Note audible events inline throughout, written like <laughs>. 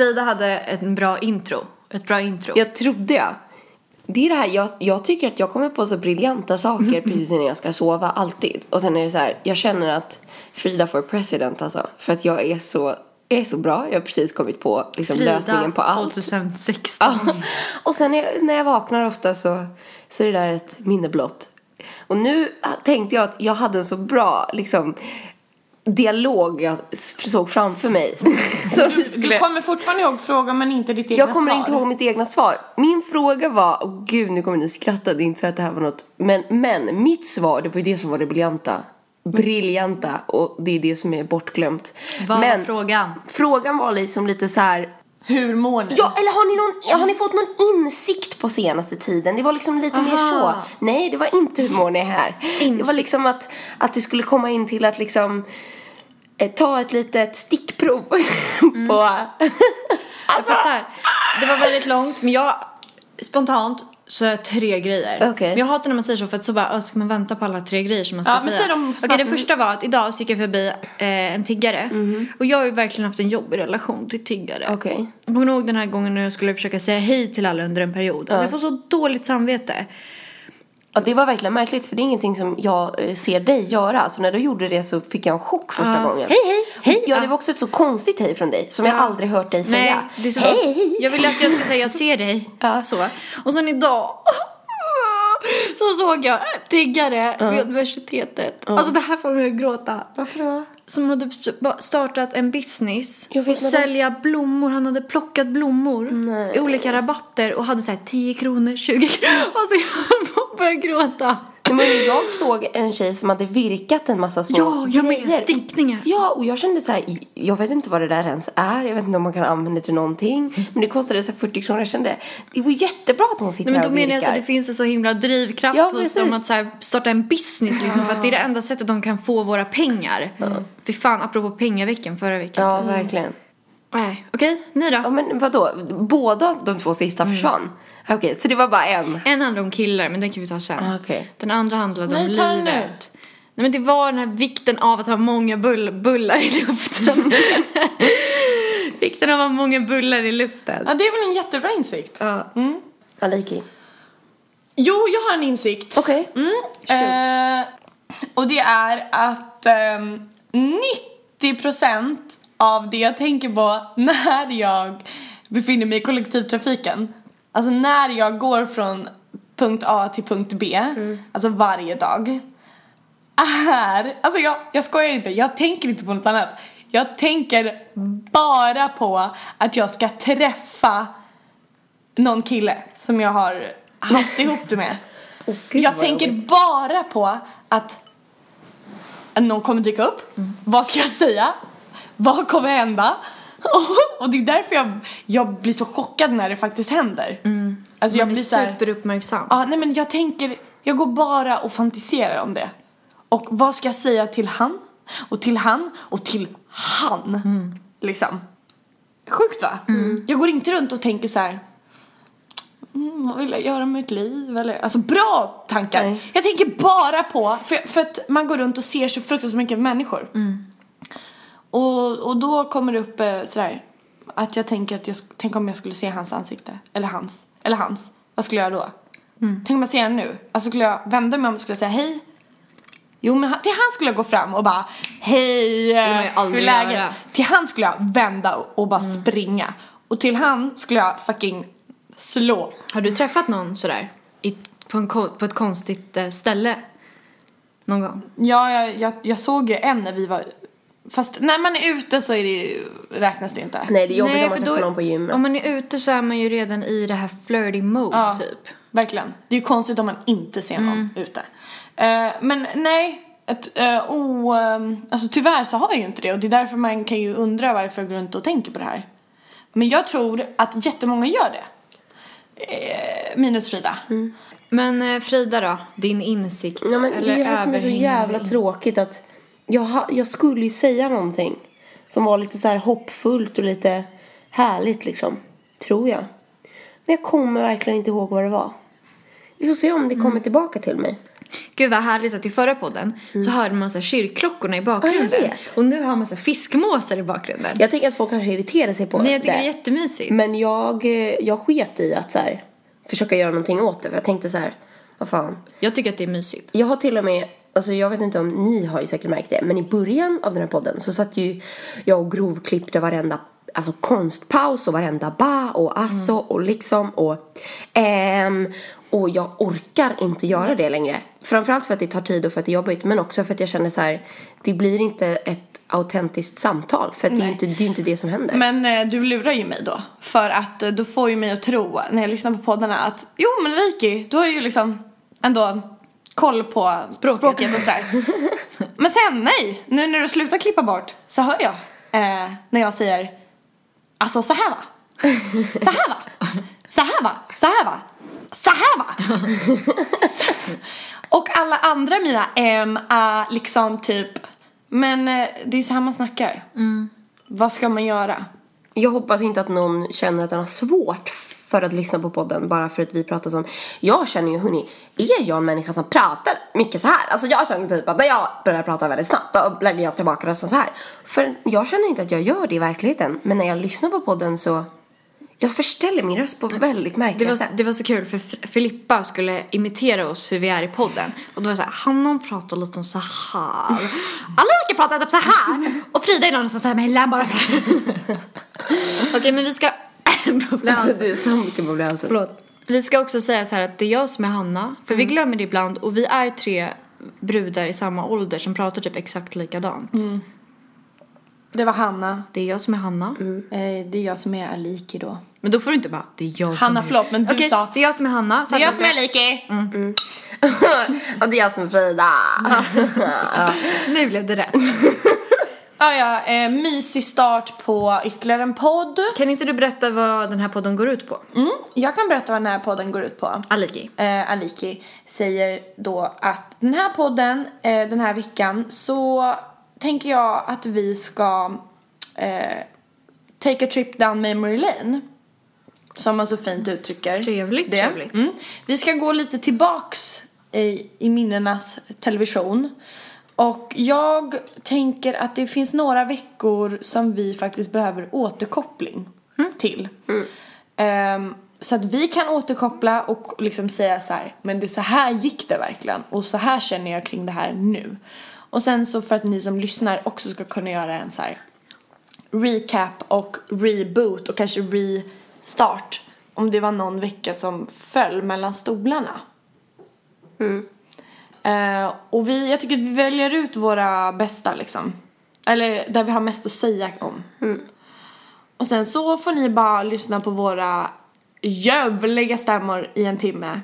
Frida hade en bra intro. Ett bra intro. Jag trodde jag. Det är det här, jag, jag tycker att jag kommer på så briljanta saker <laughs> precis innan jag ska sova, alltid. Och sen är det så här, jag känner att Frida får president alltså. För att jag är så, jag är så bra, jag har precis kommit på liksom, lösningen på allt. 2016. <laughs> Ja. Och sen när jag, när jag vaknar ofta så, så är det där ett minne blott. Och nu tänkte jag att jag hade en så bra liksom, dialog jag såg framför mig. <laughs> Du skulle... kommer fortfarande ihåg frågan men inte ditt egna Jag kommer svar. inte ihåg mitt egna svar. Min fråga var, åh gud nu kommer ni skratta, det är inte så att det här var något. Men, men mitt svar, det var ju det som var det briljanta. Briljanta och det är det som är bortglömt. Vad men var frågan? frågan var liksom lite så här. Hur mår ni? Ja, eller har ni, någon, har ni fått någon insikt på senaste tiden? Det var liksom lite mer så. Aha. Nej, det var inte hur mår ni här. Det var liksom att, att det skulle komma in till att liksom eh, ta ett litet stickprov <laughs> på... Jag fattar. Det var väldigt långt, men jag spontant så är jag tre grejer. Okej. Men jag hatar när man säger så för att så bara, "Åh, ska man vänta på alla tre grejer som man ska Ja, men säga? säg dem Okej, snabbt. det första var att idag så gick jag förbi eh, en tiggare. Mhm. Och jag har ju verkligen haft en jobbig relation till tiggare. Okej. Jag kommer ihåg den här gången när jag skulle försöka säga hej till alla under en period. Alltså, jag får så dåligt samvete. Ja, det var verkligen märkligt för det är ingenting som jag eh, ser dig göra. Så när du gjorde det så fick jag en chock första Ja. gången. Hej, hej, hej. Ja, det Ja. var också ett så konstigt hej från dig som jag Ja. aldrig hört dig Nej, säga. är så hej, hej. Jag ville att jag skulle säga jag ser dig. <laughs> Ja. Så. Och sen idag <laughs> så såg jag tiggare vid universitetet. Alltså det här får mig att gråta. Varför då? Som hade startat en business och sälja blommor. Han hade plockat blommor Nej. i olika rabatter och hade så här 10 kronor, 20 kronor. <laughs> Alltså jag började gråta. Men jag såg en tjej som hade virkat en massa små Ja, jag med. grejer. Stickningar. Ja, och jag kände så här, jag vet inte vad det där ens är. Jag vet inte om man kan använda det till någonting. Men det kostade så här 40 kronor. Jag kände, det var jättebra att hon sitter Nej, men här då och menar jag så virkar. att det finns en så himla drivkraft Ja, hos dem att så här, starta en business liksom, för att det är det enda sättet de kan få våra pengar. Fy fan, apropå pengaveckan förra veckan. Ja, verkligen. Nej, okej, ni då? Ja, men vadå? Båda de två sista Mm. försvann? Okej, så det var bara en? En handlar om killar, men den kan vi ta sen. Ah, okej. Den andra handlade om Nej, ta den nu. livet. Nej men det var den här vikten av att ha många bull bullar i luften. <laughs> vikten av att ha många bullar i luften. Ja, det är väl en jättebra insikt. Ja. Aliki. Jo, jag har en insikt. Okej. Eh, och det är att ehm, 90% av det jag tänker på <laughs> när jag befinner mig i kollektivtrafiken, alltså när jag går från punkt A till punkt B, alltså varje dag, är, alltså jag, jag skojar inte, jag tänker inte på något annat. Jag tänker bara på att jag ska träffa någon kille som jag har haft <laughs> ihop det med. gud, jag tänker jobbigt. bara på att någon kommer dyka upp. Vad ska jag säga? Vad kommer hända? <laughs> Och det är därför jag, jag blir så chockad när det faktiskt händer. Alltså jag Man blir så här, superuppmärksam. Ja, nej men jag tänker, jag går bara och fantiserar om det. Och vad ska jag säga till han? Och till han? Och till han? Liksom. Sjukt va? Jag går inte runt och tänker så här. Mm, vad vill jag göra med mitt liv? Eller, alltså bra tankar. Nej. Jag tänker bara på, för, för att man går runt och ser så fruktansvärt mycket människor. Och, och då kommer det upp eh, sådär, att jag tänker att jag, tänk om jag skulle se hans ansikte. Eller hans. Eller hans. Vad skulle jag göra då? Tänk om jag ser den nu. Alltså skulle jag vända mig om och skulle säga hej? Jo men till han skulle jag gå fram och bara hej, Skulle eh, hur är läget? Till han skulle jag vända och- och bara springa. Och till han skulle jag fucking slå. Har du träffat någon sådär? I, på, en, på ett konstigt eh, ställe? Någon gång? Ja, jag, jag, jag såg ju en när vi var Fast när man är ute så är det ju, räknas det ju inte. Nej, det är jobbigt om man träffar någon på gymmet. Om man är ute så är man ju redan i det här flirty mode Ja, typ. verkligen. Det är ju konstigt om man inte ser någon ute. Eh, men nej, ett, uh, oh, ehm, alltså tyvärr så har jag ju inte det och det är därför man kan ju undra varför jag går runt och tänker på det här. Men jag tror att jättemånga gör det. Eh, minus Frida. Men eh, Frida då? Din insikt? Ja, men det eller är det som är så jävla tråkigt att jag, ha, jag skulle ju säga någonting som var lite så här hoppfullt och lite härligt liksom. Tror jag. Men jag kommer verkligen inte ihåg vad det var. Vi får se om det kommer tillbaka till mig. Gud vad härligt att i förra podden så hörde man så här kyrkklockorna i bakgrunden. Mm. vet. och nu har man så här fiskmåsar i bakgrunden. Jag tänker att folk kanske irriterar sig på Nej, jag tycker det. det är jättemysigt. Men jag, jag sket i att så här, försöka göra någonting åt det. För jag tänkte så här, vad fan. Jag tycker att det är mysigt. Jag har till och med, alltså jag vet inte om ni har ju säkert märkt det, men i början av den här podden så satt ju jag och grovklippte varenda Alltså konstpaus och varenda ba och alltså och liksom och ehm, och jag orkar inte göra det längre. Framförallt för att det tar tid och för att det är jobbigt men också för att jag känner så här, det blir inte ett autentiskt samtal för att det är, inte, det är inte det som händer. Men eh, du lurar ju mig då. För att eh, du får ju mig att tro när jag lyssnar på poddarna att jo men Riki, du har ju liksom ändå koll på språket, och sådär. men sen nej, nu när du slutar klippa bort så hör jag eh, när jag säger alltså så här va. Så här va. Så här va. Så här va. Så här va. och alla andra mina M är liksom typ men eh, det är ju så här man snackar. Vad ska man göra? Jag hoppas inte att någon känner att den har svårt för att lyssna på podden bara för att vi pratar som... Jag känner ju, hörni, är jag en människa som pratar mycket så här? Alltså jag känner typ att när jag börjar prata väldigt snabbt då lägger jag tillbaka rösten så här. För jag känner inte att jag gör det i verkligheten. Men när jag lyssnar på podden så... Jag förställer min röst på väldigt Det märkliga var, sätt. det var så kul för Filippa skulle imitera oss hur vi är i podden. Och då var det så här, Hanna pratar lite om så här. Alika pratar typ så här. Och Frida är någon som säger mellan bara. <laughs> Okej men vi ska... <laughs> Bubbla Alltså halsen. du är så mycket bubbla i halsen. Förlåt. Vi ska också säga så här att det är jag som är Hanna. För vi glömmer det ibland och vi är tre brudar i samma ålder som pratar typ exakt likadant. Det var Hanna. Det är jag som är Hanna. Eh, det är jag som är Aliki då. Men då får du inte bara, det är jag som Hanna, är... förlåt, men du Okej, sa- det är jag som är Hanna. Det är jag som är Aliki. <laughs> Och det är jag som är Frida. <laughs> Nu blev det rätt. Ja, ja, eh, mysig start på ytterligare en podd. Kan inte du berätta vad den här podden går ut på? Mm, jag kan berätta vad den här podden går ut på. Aliki. Eh, Aliki säger då att den här podden, eh, den här veckan, så tänker jag att vi ska eh, take a trip down memory lane. Som man så fint uttrycker Trevligt, det. trevligt. Mm. Vi ska gå lite tillbaks i, i minnenas television. Och jag tänker att det finns några veckor som vi faktiskt behöver återkoppling till. Ehm, så att vi kan återkoppla och liksom säga så här, men det så här gick det verkligen och så här känner jag kring det här nu. Och sen så för att ni som lyssnar också ska kunna göra en så här recap och reboot och kanske restart om det var någon vecka som föll mellan stolarna. Eh, och vi, jag tycker att vi väljer ut våra bästa liksom. Eller där vi har mest att säga om. Och sen så får ni bara lyssna på våra ljuvliga stämmor i en timme.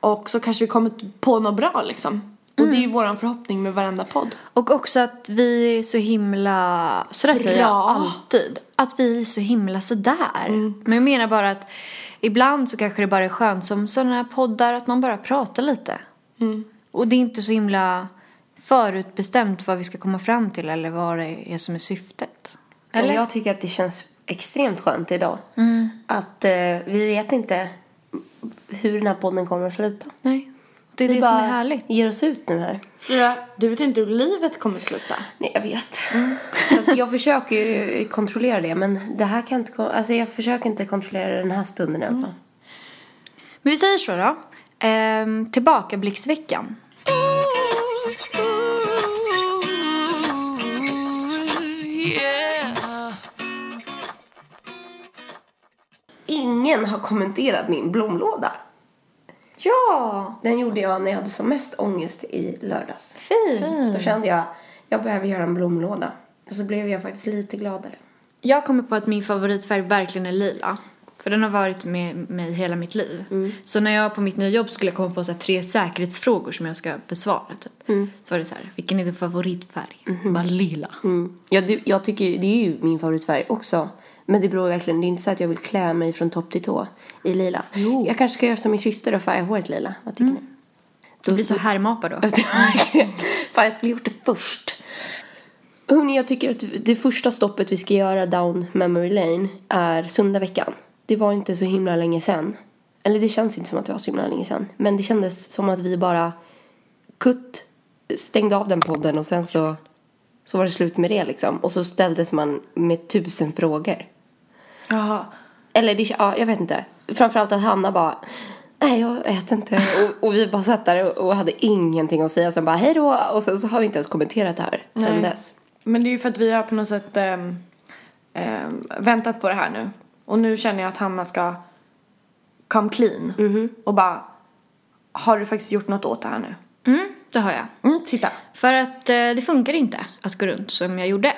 Och så kanske vi kommer på något bra liksom. Och det är ju våran förhoppning med varenda podd. Och också att vi är så himla, sådär säger jag Bra. alltid, att vi är så himla sådär. Men jag menar bara att ibland så kanske det bara är skönt som sådana här poddar att man bara pratar lite. Och det är inte så himla förutbestämt vad vi ska komma fram till eller vad det är som är syftet. Eller? Jag tycker att det känns extremt skönt idag. Att eh, vi vet inte hur den här podden kommer att sluta. Nej, det är Vi det som är härligt. ger oss ut nu här. Frida, du vet inte hur livet kommer sluta. Nej, jag vet. <laughs> Alltså, jag försöker ju kontrollera det, men det här kan inte... Alltså, jag försöker inte kontrollera den här stunden i alla fall. Men vi säger så då. Ehm, tillbakablicksveckan. Ingen har kommenterat min blomlåda. Ja, Den gjorde jag när jag hade som mest ångest i lördags. fint. Så då kände jag, jag behöver göra en blomlåda. Och så blev jag faktiskt lite gladare. Jag kommer på att min favoritfärg verkligen är lila. För den har varit med mig hela mitt liv. Så när jag på mitt nya jobb skulle komma på så tre säkerhetsfrågor som jag ska besvara typ. Så var det så här, vilken är din favoritfärg? Bara lila. Mm. Ja, det, jag tycker det är ju min favoritfärg också. Men det beror verkligen, det är inte så att jag vill klä mig från topp till tå i lila. Jo. Jag kanske ska göra som min syster och färga håret lila. Vad tycker ni? Du blir så härmapa då. <laughs> Fan, jag skulle gjort det först. Hörni, jag tycker att det första stoppet vi ska göra down memory lane är söndagveckan. Det var inte så himla länge sen. Eller det känns inte som att det var så himla länge sen. Men det kändes som att vi bara kutt stängde av den podden och sen så, så var det slut med det liksom. Och så ställdes man med tusen frågor. Jaha. Eller det, ja, jag vet inte. Framförallt att Hanna bara Nej, jag vet inte. Och, och vi bara satt där och, och hade ingenting att säga. Sen bara hej då. Och sen så har vi inte ens kommenterat det här sen Nej. dess. Men det är ju för att vi har på något sätt ehm, ehm, väntat på det här nu. Och nu känner jag att Hanna ska come clean. Och bara, har du faktiskt gjort något åt det här nu? Mm, det har jag. Mm, titta. För att eh, det funkar inte att gå runt som jag gjorde.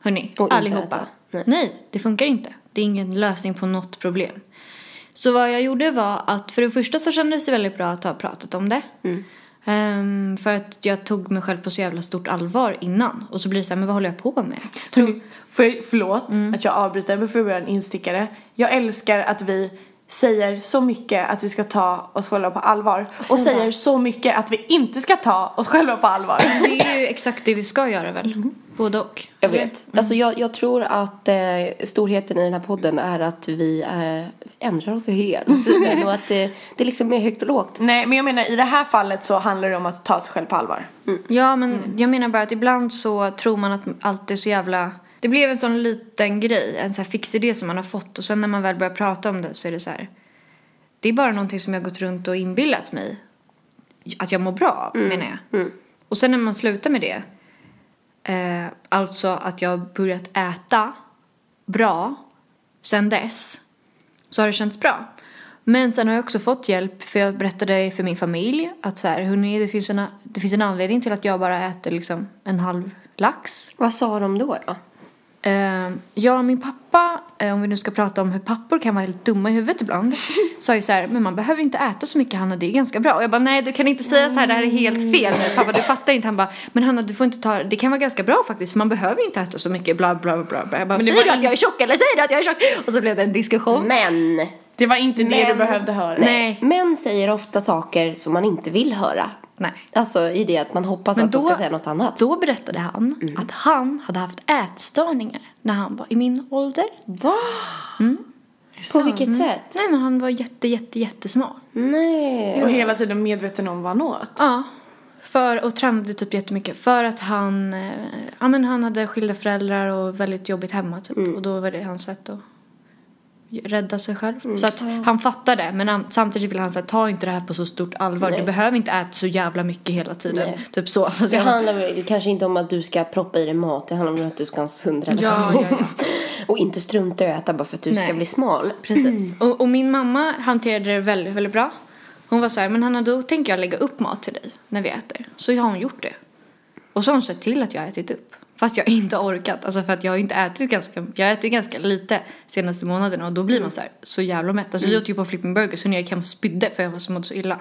Hörni, allihopa. Nej. Nej. det funkar inte. Det är ingen lösning på något problem. Så vad jag gjorde var att för det första så kändes det väldigt bra att ha pratat om det. Ehm, för att jag tog mig själv på så jävla stort allvar innan. Och så blir det så här, men vad håller jag på med? Får jag, förlåt att jag avbryter, men får jag göra en instickare? Jag älskar att vi säger så mycket att vi ska ta oss själva på allvar. Och, säger så mycket att vi inte ska ta oss själva på allvar. Det är ju exakt det vi ska göra väl? Både och. Jag vet. Alltså jag, jag tror att eh, storheten i den här podden är att vi eh, ändrar oss <laughs> tiden. och att eh, det liksom är högt och lågt. Nej, men jag menar i det här fallet så handlar det om att ta sig själv på allvar. Ja, men jag menar bara att ibland så tror man att allt är så jävla... Det blev en sån liten grej, en sån här fix idé som man har fått och sen när man väl börjar prata om det så är det så här. Det är bara någonting som jag har gått runt och inbillat mig att jag mår bra av, menar jag. Och sen när man slutar med det, eh, alltså att jag har börjat äta bra sen dess, så har det känts bra. Men sen har jag också fått hjälp för jag berättade för min familj att så här, hörni, det finns en, det finns en anledning till att jag bara äter liksom en halv lax. Vad sa de då? då? Eh, ja, min pappa, eh, om vi nu ska prata om hur pappor kan vara helt dumma i huvudet ibland, <laughs> sa ju så här, men man behöver inte äta så mycket Hanna, det är ganska bra. Och jag bara, nej du kan inte säga så här, det här är helt fel. Men pappa du fattar inte. Han bara, men Hanna du får inte ta, det kan vara ganska bra faktiskt för man behöver inte äta så mycket, bla bla bla. bla. Jag bara, Men det säger var du att jag är tjock eller säger du att jag är tjock? Och så blev det en diskussion. Men, Det var inte det Men- du behövde höra. Nej. män säger ofta saker som man inte vill höra. Nej. Alltså i det att man hoppas Men att de då- ska säga något annat. Då berättade han att han hade haft ätstörningar när han var i min ålder. Va? På vilket sätt? Nej men han var jätte, jätte, jättesmal. Nej. Och hela tiden medveten om vad han åt. Ja. För, och tränade typ jättemycket. För att han, eh, ja men han hade skilda föräldrar och väldigt jobbigt hemma typ. Och då var det hans sätt att rädda sig själv. Så att han fattade. Men han, samtidigt vill han säga ta inte det här på så stort allvar. Nej. Du behöver inte äta så jävla mycket hela tiden. Nej. Typ så. Fast Det handlar väl kanske inte om att du ska proppa i dig mat. Det handlar om att du ska ha en sund relation. Ja, ja, ja. <laughs> Och inte strunta i att äta bara för att du ska Nej. bli smal. <clears throat> Precis. Och, och min mamma hanterade det väldigt, väldigt bra. Hon var så här, men Hanna då tänker jag lägga upp mat till dig när vi äter. Så har hon gjort det. Och så har hon sett till att jag har ätit upp. Fast jag inte har orkat. Alltså för att jag har inte ätit ganska, jag har ätit ganska lite senaste månaderna. Och då blir man så här, så jävla mätt. Alltså vi åt ju på Flipping Burger så när jag gick hem och spydde för jag var så mådde så illa.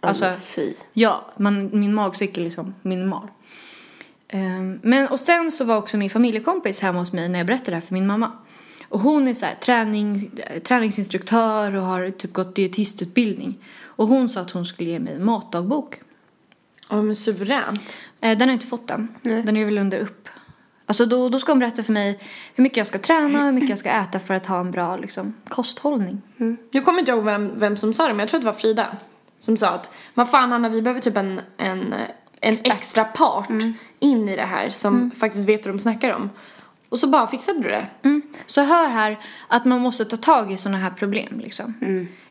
Alltså, Alltså, fy. Ja, man, min magsäck är liksom minimal. Ehm, men och sen så var också min familjekompis hemma hos mig när jag berättade det här för min mamma. Och hon är så här träning, träningsinstruktör och har typ gått dietistutbildning. Och hon sa att hon skulle ge mig en matdagbok. Ja men suveränt. Eh, den har jag inte fått än. Den är väl under upp. Alltså då, då ska hon berätta för mig hur mycket jag ska träna och hur mycket jag ska äta för att ha en bra liksom, kosthållning. Jag kommer inte ihåg vem, vem som sa det men jag tror att det var Frida. Som sa att vad fan Hanna vi behöver typ en, en, en extra part in i det här som faktiskt vet vad de snackar om. Och så bara fixade du det. Mm. Så hör här att man måste ta tag i sådana här problem liksom.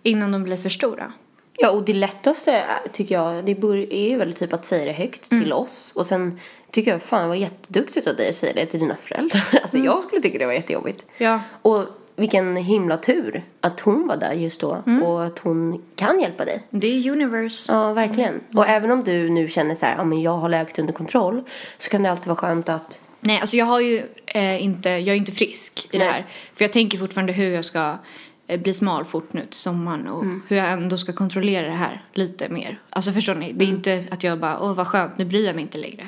Innan de blir för stora. Ja, och det lättaste är- tycker jag, det är ju väl typ att säga det högt till oss. Och sen tycker jag, fan vad jätteduktigt av dig att säga det till dina föräldrar. <laughs> Alltså jag skulle tycka det var jättejobbigt. Ja. Och vilken himla tur att hon var där just då. Och att hon kan hjälpa dig. Det är universe. Ja, verkligen. Och även om du nu känner så här, ja men jag har läget under kontroll. Så kan det alltid vara skönt att, Nej, alltså jag har ju eh, inte, jag är inte frisk i det Nej. här. För jag tänker fortfarande hur jag ska eh, bli smal fort nu till sommaren och hur jag ändå ska kontrollera det här lite mer. Alltså förstår ni? Det är inte att jag bara, åh vad skönt, nu bryr jag mig inte längre.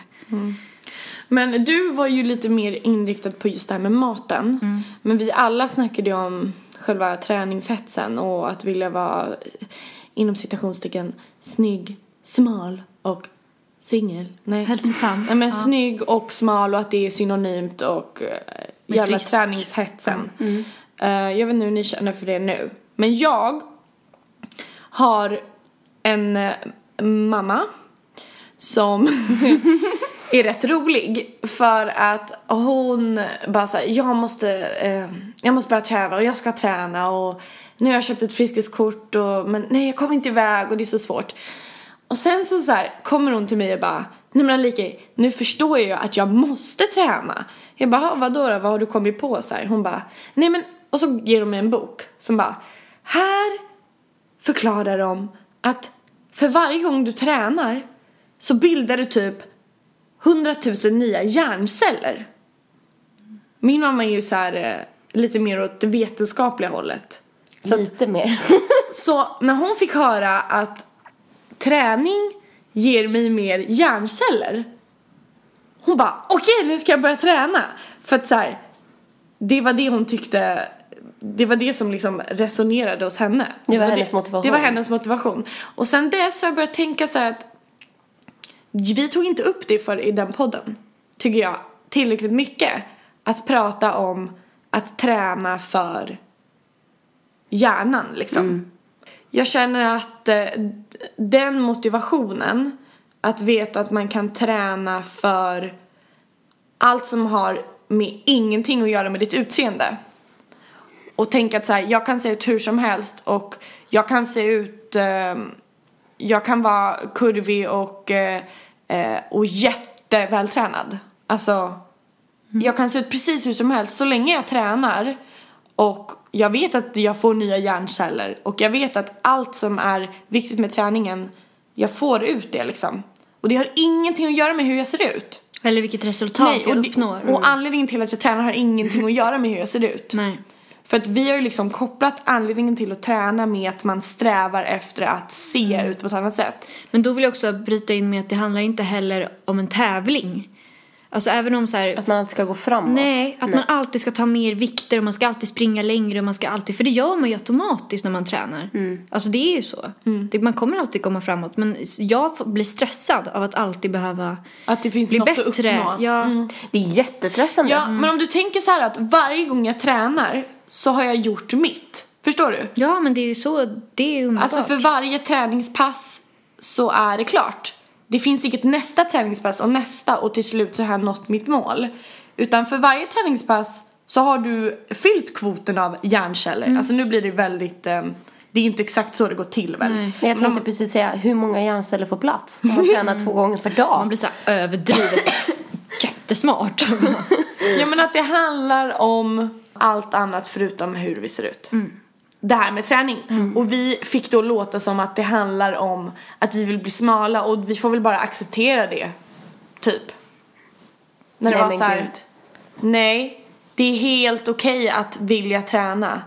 Men du var ju lite mer inriktad på just det här med maten. Men vi alla snackade ju om själva träningshetsen och att vilja vara eh, inom citationstecken snygg, smal och singel. Nej. Hälsosam. Nej men snygg och smal och att det är synonymt och uh, jävla frisk. träningshetsen. Eh, jag vet inte hur ni känner för det nu. Men jag har en eh, mamma som <laughs> är rätt rolig för att hon bara såhär, jag måste, eh, jag måste börja träna och jag ska träna och nu har jag köpt ett friskhetskort och men nej jag kommer inte iväg och det är så svårt. Och sen så, så här, kommer hon till mig och bara, nej men Alika, nu förstår jag ju att jag måste träna. Jag bara, vadå då, vad har du kommit på så här? Hon bara, nej men, och så ger hon mig en bok som bara, här förklarar de att för varje gång du tränar så bildar du typ 100 000 nya hjärnceller. Min mamma är ju så här eh, lite mer åt det vetenskapliga hållet. Så, att, Lite mer. <laughs> så när hon fick höra att träning ger mig mer hjärnceller. Hon bara okej nu ska jag börja träna. För att så här, det var det hon tyckte det var det som liksom resonerade hos henne. Det var hennes motivation. Det var hennes motivation. Och sen dess har jag börjat tänka så här att vi tog inte upp det för i den podden, tycker jag, tillräckligt mycket. Att prata om att träna för hjärnan liksom. Jag känner att eh, den motivationen, att veta att man kan träna för allt som har med ingenting att göra med ditt utseende. Och tänka att så här, jag kan se ut hur som helst och jag kan se ut, eh, jag kan vara kurvig och, eh, eh, och jättevältränad. Alltså, jag kan se ut precis hur som helst så länge jag tränar och jag vet att jag får nya hjärnceller och jag vet att allt som är viktigt med träningen, jag får ut det liksom. Och det har ingenting att göra med hur jag ser ut. Eller vilket resultat Nej, jag och, uppnår. och anledningen till att jag tränar har ingenting att göra med hur jag ser ut. Nej. För att vi har ju liksom kopplat anledningen till att träna med att man strävar efter att se Mm. ut på ett annat sätt. Men då vill jag också bryta in med att det handlar inte heller om en tävling. Alltså även om så här, Att man alltid ska gå framåt. Nej, att man alltid ska ta mer vikter och man ska alltid springa längre och man ska alltid, för det gör man ju automatiskt när man tränar. Alltså det är ju så. Det, man kommer alltid komma framåt men jag får- blir stressad av att alltid behöva Att det finns bli något att bättre. uppnå. Ja, Det är jättestressande. Ja, men om du tänker så här att varje gång jag tränar så har jag gjort mitt. Förstår du? ja, men det är ju så, det är underbart. Alltså för varje träningspass så är det klart. Det finns inget nästa träningspass och nästa och till slut så har jag nått mitt mål. Utan för varje träningspass så har du fyllt kvoten av hjärnceller. Alltså nu blir det väldigt, eh, det är inte exakt så det går till väl. Nej. Jag tänkte precis säga, hur många hjärnceller får plats? Man tränar två gånger per dag. Man blir så här överdrivet <laughs> jättesmart. Ja men att det handlar om allt annat förutom hur vi ser ut. Det här med träning. Och vi fick då låta som att det handlar om att vi vill bli smala och vi får väl bara acceptera det. Typ. När det Nej, var så här, nej, det är helt okej att vilja träna.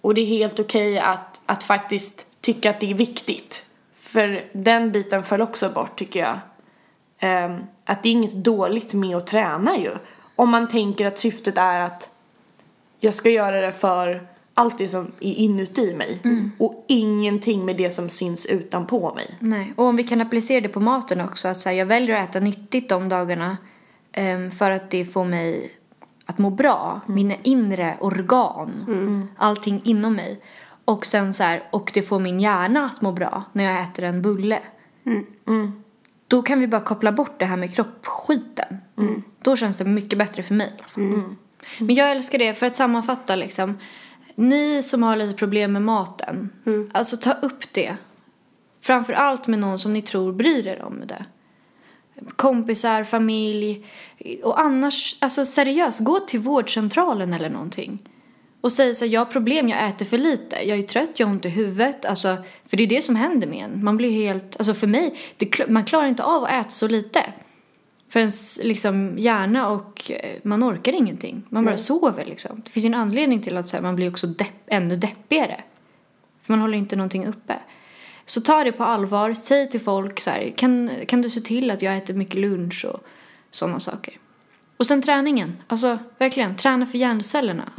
Och det är helt okej att, att faktiskt tycka att det är viktigt. För den biten föll också bort tycker jag. Ehm, att det är inget dåligt med att träna ju. Om man tänker att syftet är att jag ska göra det för allt det som är inuti mig. Och ingenting med det som syns utanpå mig. Nej, och om vi kan applicera det på maten också. Att så här, jag väljer att äta nyttigt de dagarna ehm, för att det får mig att må bra. Mina inre organ. Allting inom mig. Och sen så här, och det får min hjärna att må bra när jag äter en bulle. Då kan vi bara koppla bort det här med kroppsskiten. Då känns det mycket bättre för mig i alla fall. Men jag älskar det, för att sammanfatta liksom. Ni som har lite problem med maten, alltså ta upp det. Framför allt med någon som ni tror bryr er om det. Kompisar, familj. Och annars, alltså seriöst, gå till vårdcentralen eller någonting. Och säg så här, jag har problem, jag äter för lite. Jag är trött, jag har ont i huvudet. Alltså, för det är det som händer med en. Man blir helt, alltså för mig, det, man klarar inte av att äta så lite. För ens liksom, hjärna och eh, man orkar ingenting. Man bara sover liksom. Det finns ju en anledning till att så här, man blir också depp, ännu deppigare. För man håller inte någonting uppe. Så ta det på allvar. Säg till folk så här, kan, kan du se till att jag äter mycket lunch och sådana saker. Och sen träningen. Alltså verkligen, träna för hjärncellerna.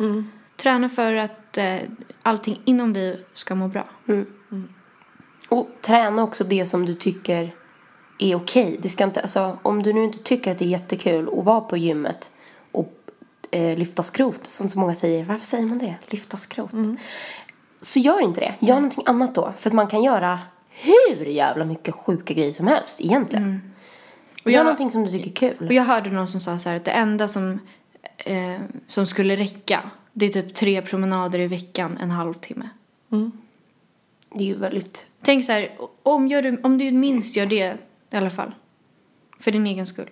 Träna för att eh, allting inom dig ska må bra. Och träna också det som du tycker är okej. Det ska inte, alltså, om du nu inte tycker att det är jättekul att vara på gymmet och eh, lyfta skrot, som så många säger. Varför säger man det? Lyfta skrot. Så gör inte det. Gör någonting annat då. För att man kan göra hur jävla mycket sjuka grejer som helst egentligen. Gör jag- någonting som du tycker är Och kul. jag hörde någon som sa så här att det enda som, eh, som skulle räcka det är typ tre promenader i veckan en halvtimme. Det är ju väldigt... Tänk så här, om, gör du, om du minst gör det i alla fall. För din egen skull.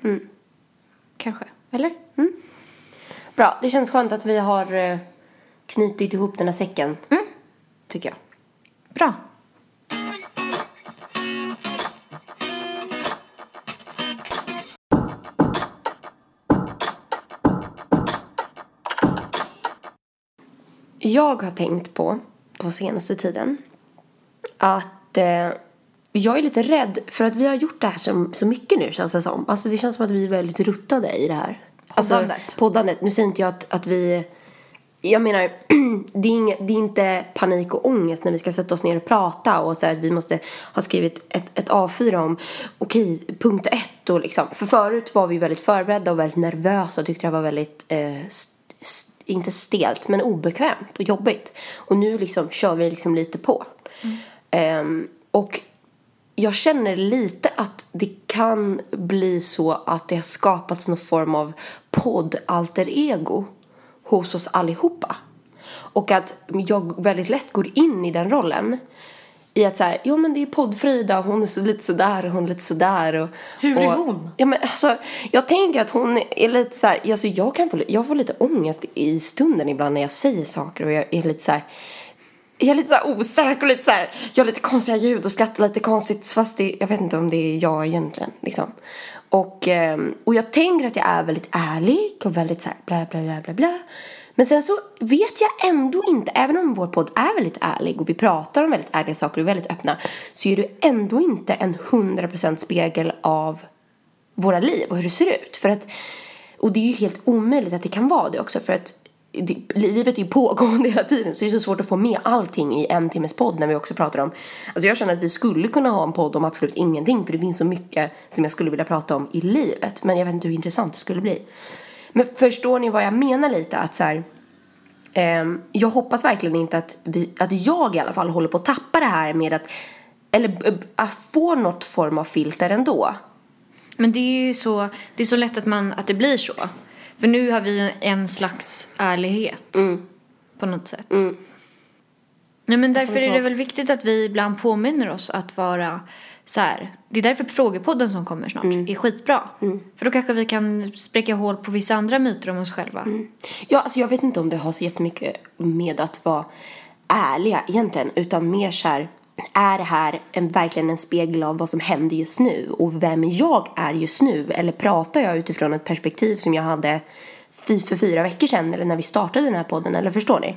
Kanske. Eller? Bra, det känns skönt att vi har eh, knutit ihop den här säcken. Tycker jag. Bra. Jag har tänkt på, på senaste tiden, att eh, jag är lite rädd för att vi har gjort det här så, så mycket nu känns det som. Alltså det känns som att vi är väldigt ruttade i det här. Poddandet. Alltså, poddandet. Nu säger inte jag att, att vi... Jag menar, <clears throat> det är, inget, det är inte panik och ångest när vi ska sätta oss ner och prata och här, att vi måste ha skrivit ett, ett A4 om okej, punkt ett och liksom. För förut var vi väldigt förberedda och väldigt nervösa och tyckte det var väldigt eh, st- inte stelt men obekvämt och jobbigt. Och nu liksom kör vi liksom lite på. Ehm, och jag känner lite att det kan bli så att det har skapats någon form av podd-alter ego hos oss allihopa. Och att jag väldigt lätt går in i den rollen. I att så här, jo men det är poddfrida, hon är så lite sådär och hon är lite sådär. Och, Hur är och, hon? Ja men alltså, jag tänker att hon är lite så här, alltså jag kan få, jag får lite ångest i stunden ibland när jag säger saker och jag är lite så här. Jag är lite så här osäker och lite så här, jag har lite konstiga ljud och skrattar lite konstigt fast det, jag vet inte om det är jag egentligen liksom. Och, ehm, och jag tänker att jag är väldigt ärlig och väldigt så här bla bla bla bla bla. Men sen så vet jag ändå inte, även om vår podd är väldigt ärlig och vi pratar om väldigt ärliga saker och är väldigt öppna så är det ändå inte en 100% spegel av våra liv och hur det ser ut. För att, och det är ju helt omöjligt att det kan vara det också för att det, livet är ju pågående hela tiden så det är så svårt att få med allting i en timmes podd när vi också pratar om Alltså jag känner att vi skulle kunna ha en podd om absolut ingenting för det finns så mycket som jag skulle vilja prata om i livet men jag vet inte hur intressant det skulle bli. Men förstår ni vad jag menar lite att så här, ehm, jag hoppas verkligen inte att, vi, att jag i alla fall håller på att tappa det här med att eller att få något form av filter ändå. Men det är ju så, det är så lätt att, man, att det blir så. För nu har vi en slags ärlighet. På något sätt. Nej men därför är det väl viktigt att vi ibland påminner oss att vara så här. Det är därför frågepodden som kommer snart är skitbra. För då kanske vi kan spräcka hål på vissa andra myter om oss själva. Ja, alltså jag vet inte om det har så jättemycket med att vara ärliga egentligen, utan mer så här, är det här en, verkligen en spegel av vad som händer just nu och vem jag är just nu? Eller pratar jag utifrån ett perspektiv som jag hade för fyra veckor sedan eller när vi startade den här podden? Eller förstår ni?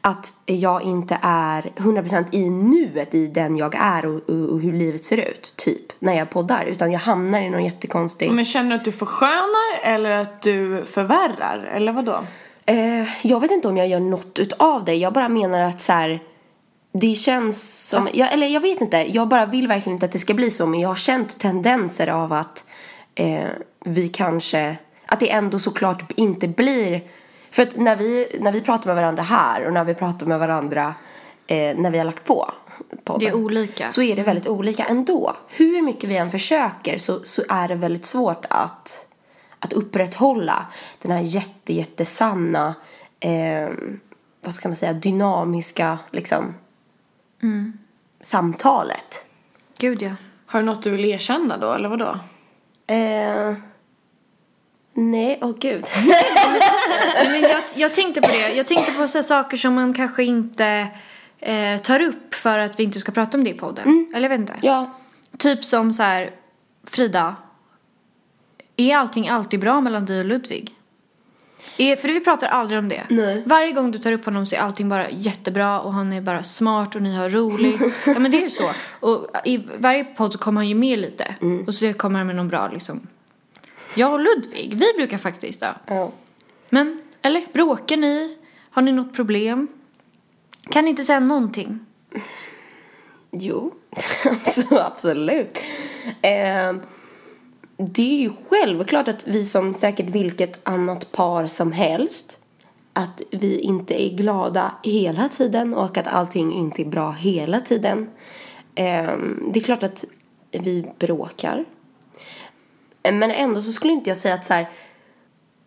Att jag inte är 100% i nuet i den jag är och, och, och hur livet ser ut, typ, när jag poddar. Utan jag hamnar i någon jättekonstig... Men känner du att du förskönar eller att du förvärrar? Eller vad då? Eh, jag vet inte om jag gör något utav det. Jag bara menar att så här, det känns som, jag, eller jag vet inte, jag bara vill verkligen inte att det ska bli så men jag har känt tendenser av att eh, vi kanske, att det ändå såklart inte blir, för att när vi, när vi pratar med varandra här och när vi pratar med varandra eh, när vi har lagt på podden, Det är olika. Så är det väldigt olika ändå. Hur mycket vi än försöker så, så är det väldigt svårt att, att upprätthålla den här jätte, jättesanna, eh, vad ska man säga, dynamiska liksom, samtalet. Gud ja. Har du något du vill erkänna då, eller vad då? Eh, nej, åh gud. <laughs> Nej, men jag, jag tänkte på det. Jag tänkte på så saker som man kanske inte eh, tar upp för att vi inte ska prata om det i podden. Eller jag vet inte. ja. Typ som så här, Frida. Är allting alltid bra mellan dig och Ludvig? Är, för vi pratar aldrig om det. Nej. Varje gång du tar upp honom så är allting bara jättebra och han är bara smart och ni har roligt. <laughs> ja men det är ju så. Och i varje podd så kommer han ju med lite. Och så kommer han med någon bra liksom. Jag och Ludvig, vi brukar faktiskt då. ja. Men, eller bråkar ni? Har ni något problem? Kan ni inte säga någonting? Jo, <laughs> så absolut. Eh, det är ju självklart att vi som säkert vilket annat par som helst att vi inte är glada hela tiden och att allting inte är bra hela tiden. Ehm, det är klart att vi bråkar. Men ändå så skulle inte jag säga att så här,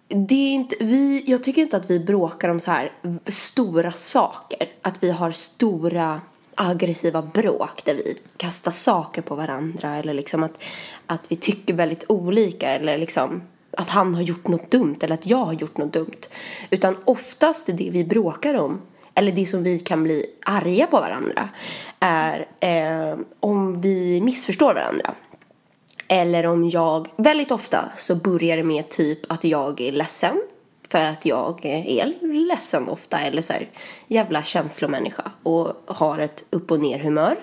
det är inte, vi, jag tycker inte att vi bråkar om så här stora saker. Att vi har stora aggressiva bråk där vi kastar saker på varandra eller liksom att, att vi tycker väldigt olika eller liksom att han har gjort något dumt eller att jag har gjort något dumt. Utan oftast det vi bråkar om eller det som vi kan bli arga på varandra är eh, om vi missförstår varandra. Eller om jag, väldigt ofta så börjar det med typ att jag är ledsen för att jag är ledsen ofta eller så här jävla känslomänniska och har ett upp och ner humör.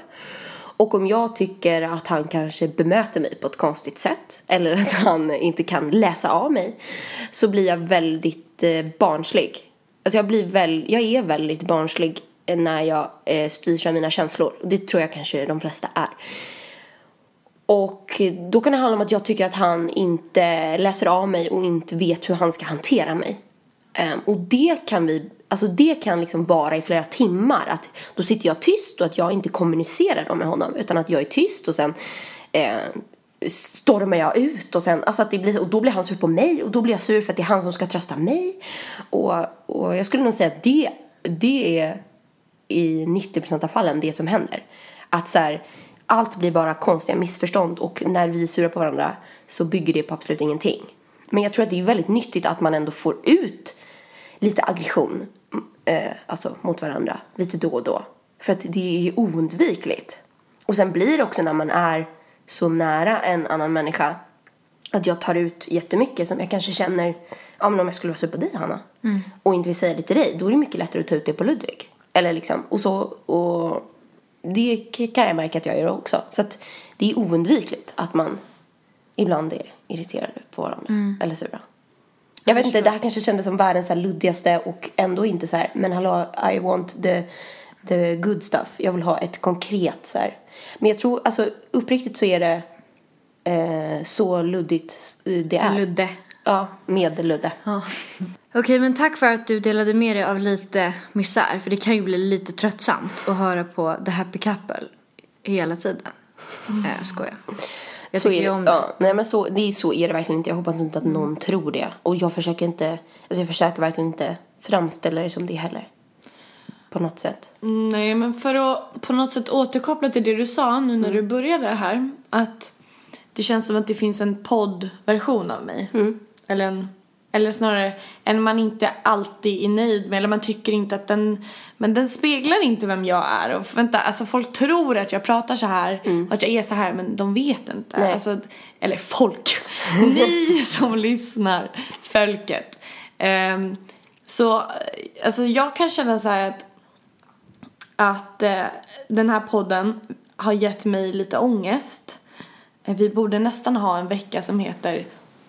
Och om jag tycker att han kanske bemöter mig på ett konstigt sätt eller att han inte kan läsa av mig så blir jag väldigt eh, barnslig. Alltså jag, blir väl, jag är väldigt barnslig när jag eh, styrs av mina känslor. Det tror jag kanske de flesta är. Och då kan det handla om att jag tycker att han inte läser av mig och inte vet hur han ska hantera mig. Um, och det kan vi, alltså det kan liksom vara i flera timmar. Att då sitter jag tyst och att jag inte kommunicerar med honom utan att jag är tyst och sen eh, stormar jag ut och sen, alltså att det blir, och då blir han sur på mig och då blir jag sur för att det är han som ska trösta mig. Och, och jag skulle nog säga att det, det är i 90% av fallen det som händer. Att så här, allt blir bara konstiga missförstånd och när vi är sura på varandra så bygger det på absolut ingenting. Men jag tror att det är väldigt nyttigt att man ändå får ut lite aggression eh, alltså mot varandra lite då och då. För att det är ju oundvikligt. Och sen blir det också när man är så nära en annan människa att jag tar ut jättemycket som jag kanske känner, ja men om jag skulle vara sur på dig Hanna mm. och inte vill säga det till dig, då är det mycket lättare att ta ut det på Ludvig. Eller liksom, och så, och det kan jag märka att jag gör också. Så att det är oundvikligt att man ibland är irriterade på varandra mm. eller sura. Jag vet inte, det här kanske kändes som världens så luddigaste och ändå inte så här, men hallå, I want the, the good stuff. Jag vill ha ett konkret så här. Men jag tror, alltså uppriktigt så är det eh, så luddigt det är. Ludde. Ja, med Ludde. Ja. Okej, men tack för att du delade med dig av lite misär. För det kan ju bli lite tröttsamt att höra på The Happy Couple hela tiden. Mm. Äh, skojar. Jag så tycker ju om det. Ja, nej men så, det är, så är det verkligen inte. Jag hoppas inte att någon tror det. Och jag försöker inte, alltså jag försöker verkligen inte framställa det som det heller. På något sätt. Nej, men för att på något sätt återkoppla till det du sa nu när mm. du började här. Att det känns som att det finns en poddversion av mig. Mm. Eller en eller snarare en man inte alltid är nöjd med eller man tycker inte att den men den speglar inte vem jag är. Och vänta alltså folk tror att jag pratar så här mm. och att jag är så här men de vet inte. Nej. alltså eller folk. <laughs> Ni som lyssnar folket. Um, så alltså jag kan känna så här att att uh, den här podden har gett mig lite ångest. Vi borde nästan ha en vecka som heter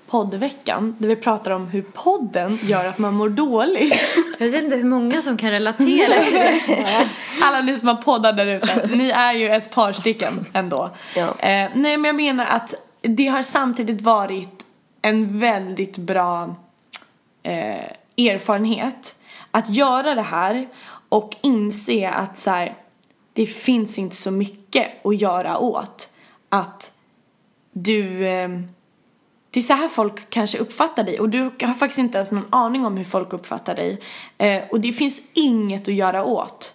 poddveckan där vi pratar om hur podden gör att man mår dåligt. <laughs> Jag vet inte hur många som kan relatera till det. <laughs> Alla ni som har poddar där ute, ni är ju ett par stycken ändå. Ja. Eh, nej men jag menar att det har samtidigt varit en väldigt bra eh, erfarenhet att göra det här och inse att så här, det finns inte så mycket att göra åt att du eh, det är så här folk kanske uppfattar dig och du har faktiskt inte ens någon aning om hur folk uppfattar dig. Eh, och det finns inget att göra åt.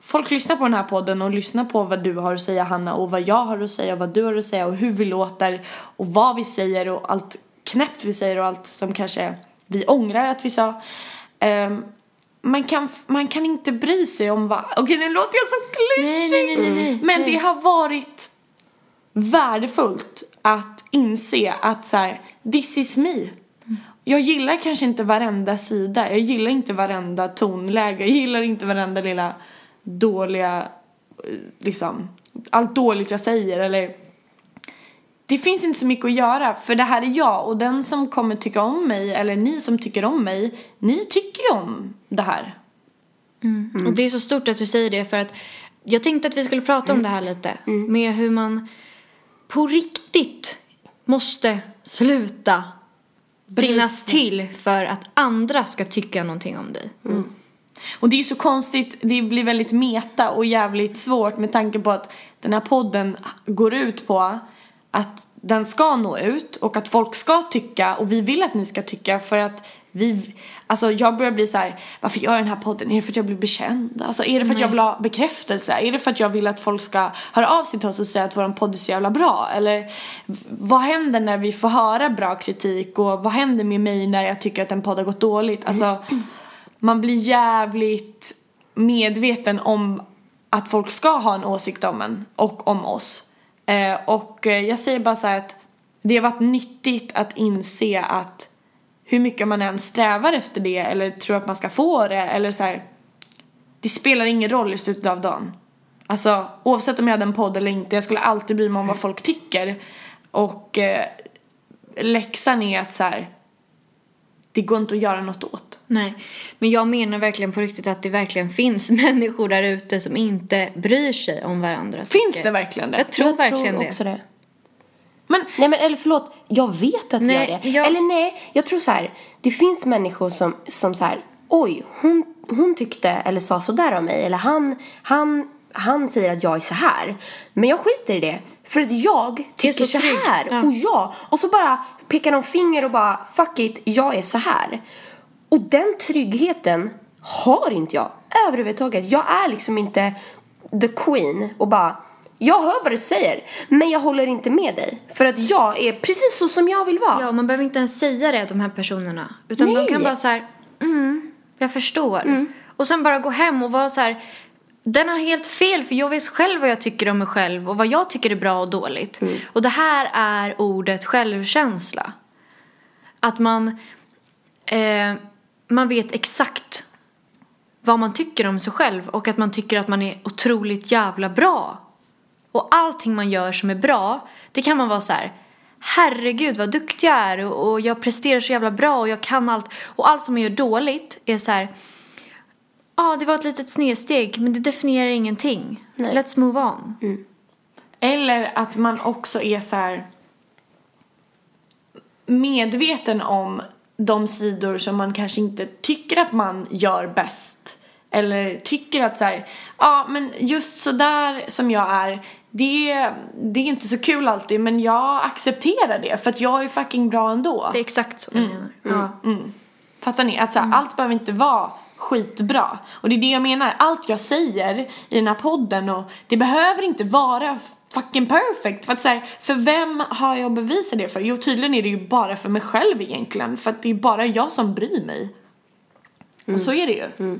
Folk lyssnar på den här podden och lyssnar på vad du har att säga Hanna och vad jag har att säga, vad du har att säga och hur vi låter och vad vi säger och allt knäppt vi säger och allt som kanske vi ångrar att vi sa. Eh, man kan, man kan inte bry sig om vad... Okej, okay, nu låter jag så klyschig. Nej, nej, Men det har varit värdefullt att inse att så här, this is me. Jag gillar kanske inte varenda sida, jag gillar inte varenda tonläge, jag gillar inte varenda lilla dåliga, liksom, allt dåligt jag säger eller det finns inte så mycket att göra för det här är jag och den som kommer tycka om mig eller ni som tycker om mig, ni tycker ju om det här. Mm. Mm. Och det är så stort att du säger det för att jag tänkte att vi skulle prata om det här lite mm. med hur man på riktigt måste sluta finnas till för att andra ska tycka någonting om dig. Mm. Och det är så konstigt, det blir väldigt meta och jävligt svårt med tanke på att den här podden går ut på att den ska nå ut och att folk ska tycka och vi vill att ni ska tycka för att vi, alltså jag börjar bli så här, varför gör jag den här podden? Är det för att jag blir bekänd? Alltså är det för att jag vill ha bekräftelse? Är det för att jag vill att folk ska höra av sig till oss och säga att våran podd är så jävla bra? Eller vad händer när vi får höra bra kritik och vad händer med mig när jag tycker att en podd har gått dåligt? Alltså man blir jävligt medveten om att folk ska ha en åsikt om en och om oss. Eh, och eh, jag säger bara så att det har varit nyttigt att inse att hur mycket man än strävar efter det eller tror att man ska få det eller så här, det spelar ingen roll i slutet av dagen. Alltså oavsett om jag hade en podd eller inte, jag skulle alltid bry mig om vad folk tycker. Och eh, läxan är att så här, det går inte att göra något åt. Nej, men jag menar verkligen på riktigt att det verkligen finns <laughs> människor där ute som inte bryr sig om varandra. Finns tycker. det verkligen det? Jag tror jag verkligen tror det. också det. Men Nej men eller förlåt, jag vet att Nej, jag gör det. jag- Eller nej, jag tror så här. Det finns människor som, som så här, oj, hon, hon tyckte eller sa sådär om mig. Eller han, han, han säger att jag är så här. Men jag skiter i det. För att jag tycker så så, här. Ja. Och jag. Och så bara pekar de finger och bara, fuck it, jag är så här. Och den tryggheten har inte jag överhuvudtaget. Jag är liksom inte the queen och bara jag hör vad du säger, men jag håller inte med dig. För att jag är precis så som jag vill vara. Ja, man behöver inte ens säga det de här personerna. Utan de Nej. kan bara så här, mm, jag förstår. Mm. Och sen bara gå hem och vara så här, den har helt fel för jag vet själv vad jag tycker om mig själv och vad jag tycker är bra och dåligt. Mm. Och det här är ordet självkänsla. Att man, eh, man vet exakt vad man tycker om sig själv och att man tycker att man är otroligt jävla bra. Och allting man gör som är bra, det kan man vara så här. Herregud vad duktig jag är och, och jag presterar så jävla bra och jag kan allt. Och allt som man gör dåligt är så här. Ja, ah, det var ett litet snedsteg men det definierar ingenting. Let's move on. Eller att man också är så här medveten om de sidor som man kanske inte tycker att man gör bäst. Eller tycker att så här, ja men just så där som jag är, det, det är inte så kul alltid men jag accepterar det för att jag är fucking bra ändå. Det är exakt så jag menar. Ja. Fattar ni? Att så här, allt behöver inte vara skitbra. Och det är det jag menar. Allt jag säger i den här podden och det behöver inte vara fucking perfect. För att så här, för vem har jag att bevisa det för? Jo, tydligen är det ju bara för mig själv egentligen. För att det är bara jag som bryr mig. Och så är det ju.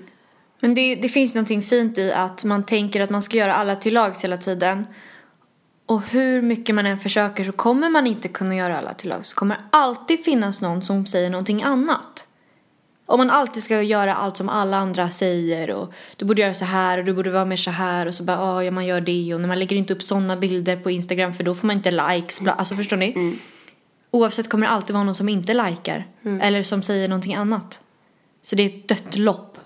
Men det, det finns någonting fint i att man tänker att man ska göra alla till lags hela tiden. Och hur mycket man än försöker så kommer man inte kunna göra alla till lags. Det kommer alltid finnas någon som säger någonting annat. Om man alltid ska göra allt som alla andra säger och du borde göra så här och du borde vara mer så här och så bara "Ah, ja man gör det och när man lägger inte upp sådana bilder på Instagram för då får man inte likes. Bla. Alltså förstår ni? Oavsett kommer det alltid vara någon som inte likar eller som säger någonting annat. Så det är ett dött lopp.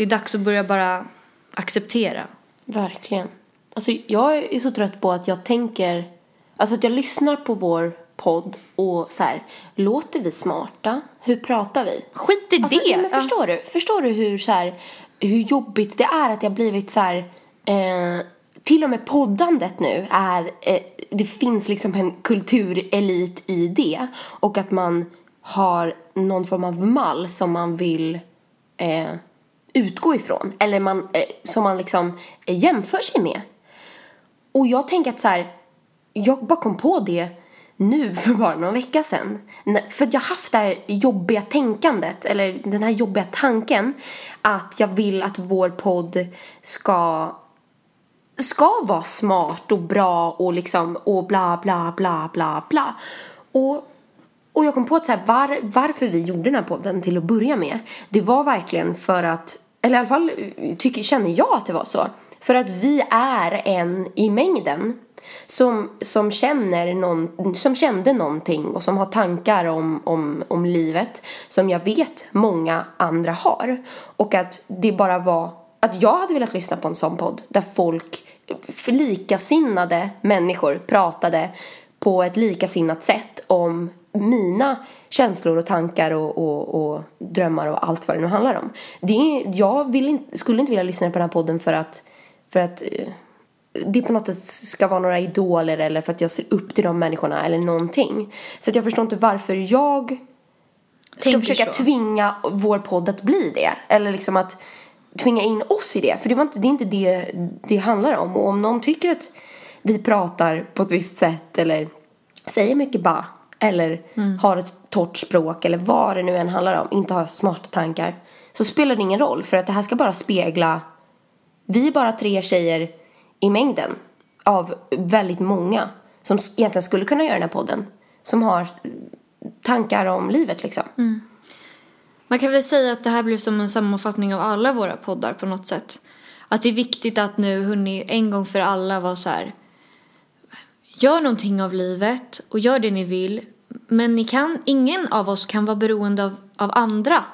Det är dags att börja bara acceptera. Verkligen. Alltså jag är så trött på att jag tänker, alltså att jag lyssnar på vår podd och så här, låter vi smarta? Hur pratar vi? Skit i Alltså, det! Men förstår du? Förstår du hur, så här, hur jobbigt det är att jag blivit så här, eh, till och med poddandet nu är, eh, det finns liksom en kulturelit i det och att man har någon form av mall som man vill eh, utgå ifrån eller man, eh, som man liksom eh, jämför sig med. Och jag tänker att så här, jag bara kom på det nu <laughs> för bara någon vecka sedan. För att jag har haft det här jobbiga tänkandet, eller den här jobbiga tanken att jag vill att vår podd ska ska vara smart och bra och liksom och bla bla bla bla bla. Och, och jag kom på att så här, var, varför vi gjorde den här podden till att börja med. Det var verkligen för att, eller i alla fall tycker, känner jag att det var så. För att vi är en i mängden. Som, som, känner någon, som kände någonting och som har tankar om, om, om livet som jag vet många andra har. Och att det bara var att jag hade velat lyssna på en sån podd där folk, likasinnade människor pratade på ett likasinnat sätt om mina känslor och tankar och, och, och drömmar och allt vad det nu handlar om. Det är, jag vill inte, skulle inte vilja lyssna på den här podden för att, för att eh, det på något sätt ska vara några idoler eller för att jag ser upp till de människorna eller någonting. Så att jag förstår inte varför jag ska Tänker försöka så. tvinga vår podd att bli det. Eller liksom att tvinga in oss i det. För det, var inte, det är inte det det handlar om. Och om någon tycker att vi pratar på ett visst sätt eller säger mycket ba eller har ett torrt språk eller vad det nu än handlar om, inte har smarta tankar så spelar det ingen roll för att det här ska bara spegla vi är bara tre tjejer i mängden av väldigt många som egentligen skulle kunna göra den här podden som har tankar om livet liksom. Man kan väl säga att det här blev som en sammanfattning av alla våra poddar på något sätt. Att det är viktigt att nu hörni, en gång för alla vara så här. Gör någonting av livet och gör det ni vill. Men ni kan, ingen av oss kan vara beroende av, av andra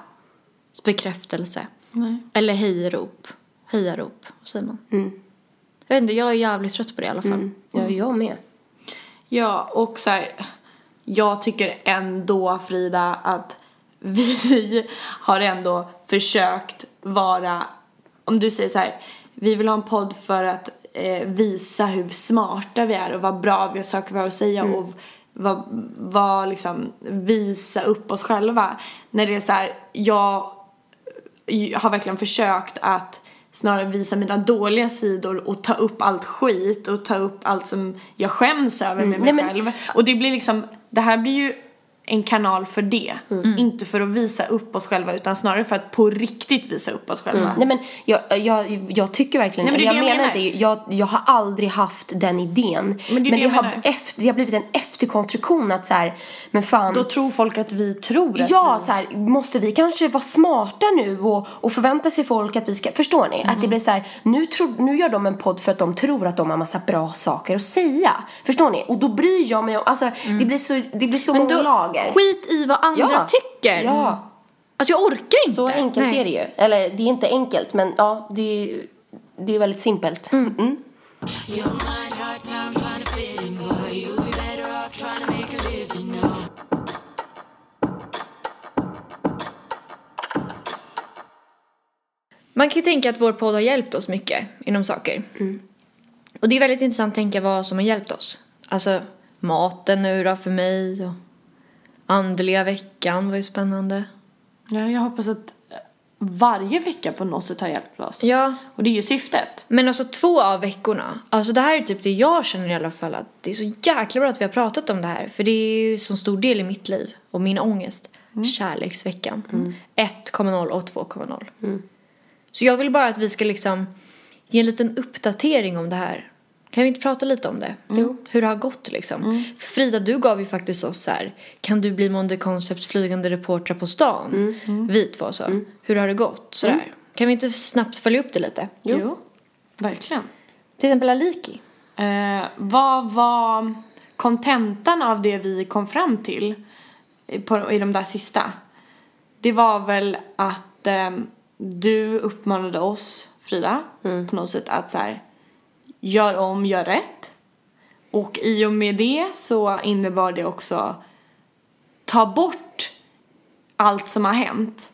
bekräftelse. Nej. Eller hejarop. Hejarop, säger man? Jag vet inte, jag är jävligt trött på det i alla fall. Ja, jag med. Ja, och så här, jag tycker ändå Frida att <laughs> vi har ändå försökt vara, om du säger så här, vi vill ha en podd för att eh, visa hur smarta vi är och vad bra vi har saker vi har att säga och vad, vad liksom visa upp oss själva. När det är så här, jag jag har verkligen försökt att snarare visa mina dåliga sidor och ta upp allt skit och ta upp allt som jag skäms över med mig Nej, men- själv. Och det blir liksom, det här blir ju en kanal för det. Mm. Inte för att visa upp oss själva utan snarare för att på riktigt visa upp oss själva. Nej men jag, jag, jag tycker verkligen, Nej, men det jag det jag menar inte, jag, jag har aldrig haft den idén. Men det är det jag har, menar. efter, det har blivit en efterkonstruktion att så här, men fan. Då tror folk att vi tror att Ja, vi... så här, måste vi kanske vara smarta nu och, och förvänta sig folk att vi ska, förstår ni? Mm. Att det blir så här, nu, tror, nu gör de en podd för att de tror att de har massa bra saker att säga. Förstår ni? Och då bryr jag mig om, alltså det blir så, det blir så Men många då, lager. skit i vad andra Ja. tycker. Ja. Alltså jag orkar inte. Så enkelt Nej. är det ju. Eller det är inte enkelt men ja, det är, det är väldigt simpelt. Mm. Living, no. Man kan ju tänka att vår podd har hjälpt oss mycket inom saker. Och det är väldigt intressant att tänka vad som har hjälpt oss. Alltså maten nu då för mig och andliga veckan var ju spännande. Ja, jag hoppas att varje vecka på något sätt har hjälpt oss. Ja, Och det är ju syftet. men alltså två av veckorna. Alltså det här är typ det jag känner i alla fall att det är så jäkla bra att vi har pratat om det här. För det är ju så stor del i mitt liv och min ångest. Kärleksveckan. 1,0 och 2,0. Så jag vill bara att vi ska liksom ge en liten uppdatering om det här. Kan vi inte prata lite om det? Jo. Hur det har gått liksom. För Frida, du gav ju faktiskt oss så här. Kan du bli Monde Concepts flygande reportrar på stan? Vi två så. Hur har det gått? Sådär. Kan vi inte snabbt följa upp det lite? Jo. Verkligen. Till exempel Aliki. Eh, vad var kontentan av det vi kom fram till i- på, i de där sista? Det var väl att eh, du uppmanade oss, Frida, på något sätt att så här, gör om, gör rätt. Och i och med det så innebar det också ta bort allt som har hänt.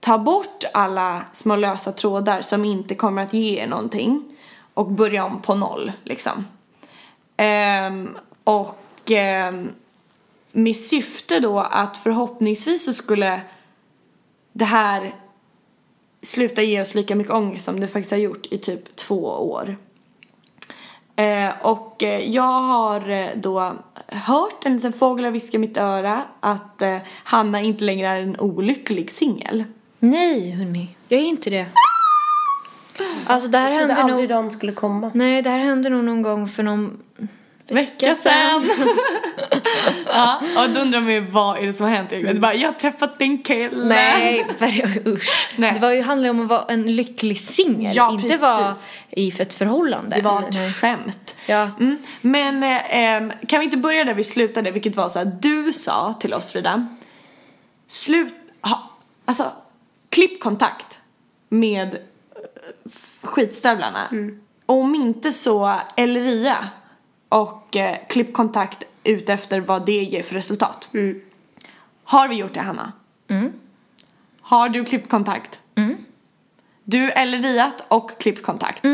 Ta bort alla små lösa trådar som inte kommer att ge er någonting och börja om på noll liksom. Ehm, och ehm, med syfte då att förhoppningsvis så skulle det här sluta ge oss lika mycket ångest som det faktiskt har gjort i typ två år. Eh, och eh, jag har eh, då hört en liten fågel viska i mitt öra att Hanna inte längre är en olycklig singel. Nej, hörni. Jag är inte det. Alltså det här Jag trodde hände aldrig nog... dagen skulle komma. Nej, det här hände nog någon gång för någon Vecka sen! <laughs> ja, och då undrar man ju vad är det som har hänt egentligen? Är bara, jag har träffat din kille. Nej, för, usch. Nej. Det var ju, handlade om att vara en lycklig singel. Ja, inte vara i ett förhållande. Det var Nej. ett skämt. Ja. Mm. Men eh, kan vi inte börja där vi slutade, vilket var så här, du sa till oss Frida, slut, ha, alltså klipp kontakt med eh, skitstövlarna. Om inte så Elleria och eh, klipp kontakt ut efter vad det ger för resultat. Har vi gjort det Hanna? Har du klippt kontakt? Du Elleriat och klippt kontakt.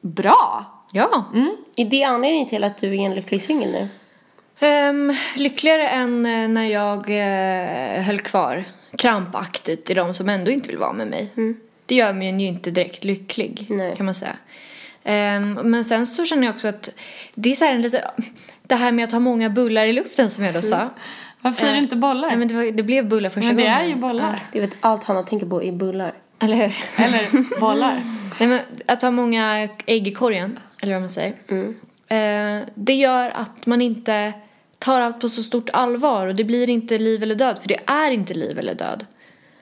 bra. Ja. Är det anledningen till att du är en lycklig singel nu? Ehm, lyckligare än eh, när jag eh, höll kvar krampaktigt i de som ändå inte vill vara med mig. Det gör mig ju inte direkt lycklig Nej. kan man säga. Ehm, men sen så känner jag också att det är så här en lite, det här med att ha många bullar i luften som jag då sa. Varför säger du inte bollar? Nej men det, var, det blev bullar första Men det gången. är ju bollar. Det vet allt Hanna tänker på är bullar. Eller hur? Eller bollar. <laughs> Nej, men att ha många ägg i korgen, eller vad man säger. Eh, det gör att man inte tar allt på så stort allvar och det blir inte liv eller död, för det är inte liv eller död.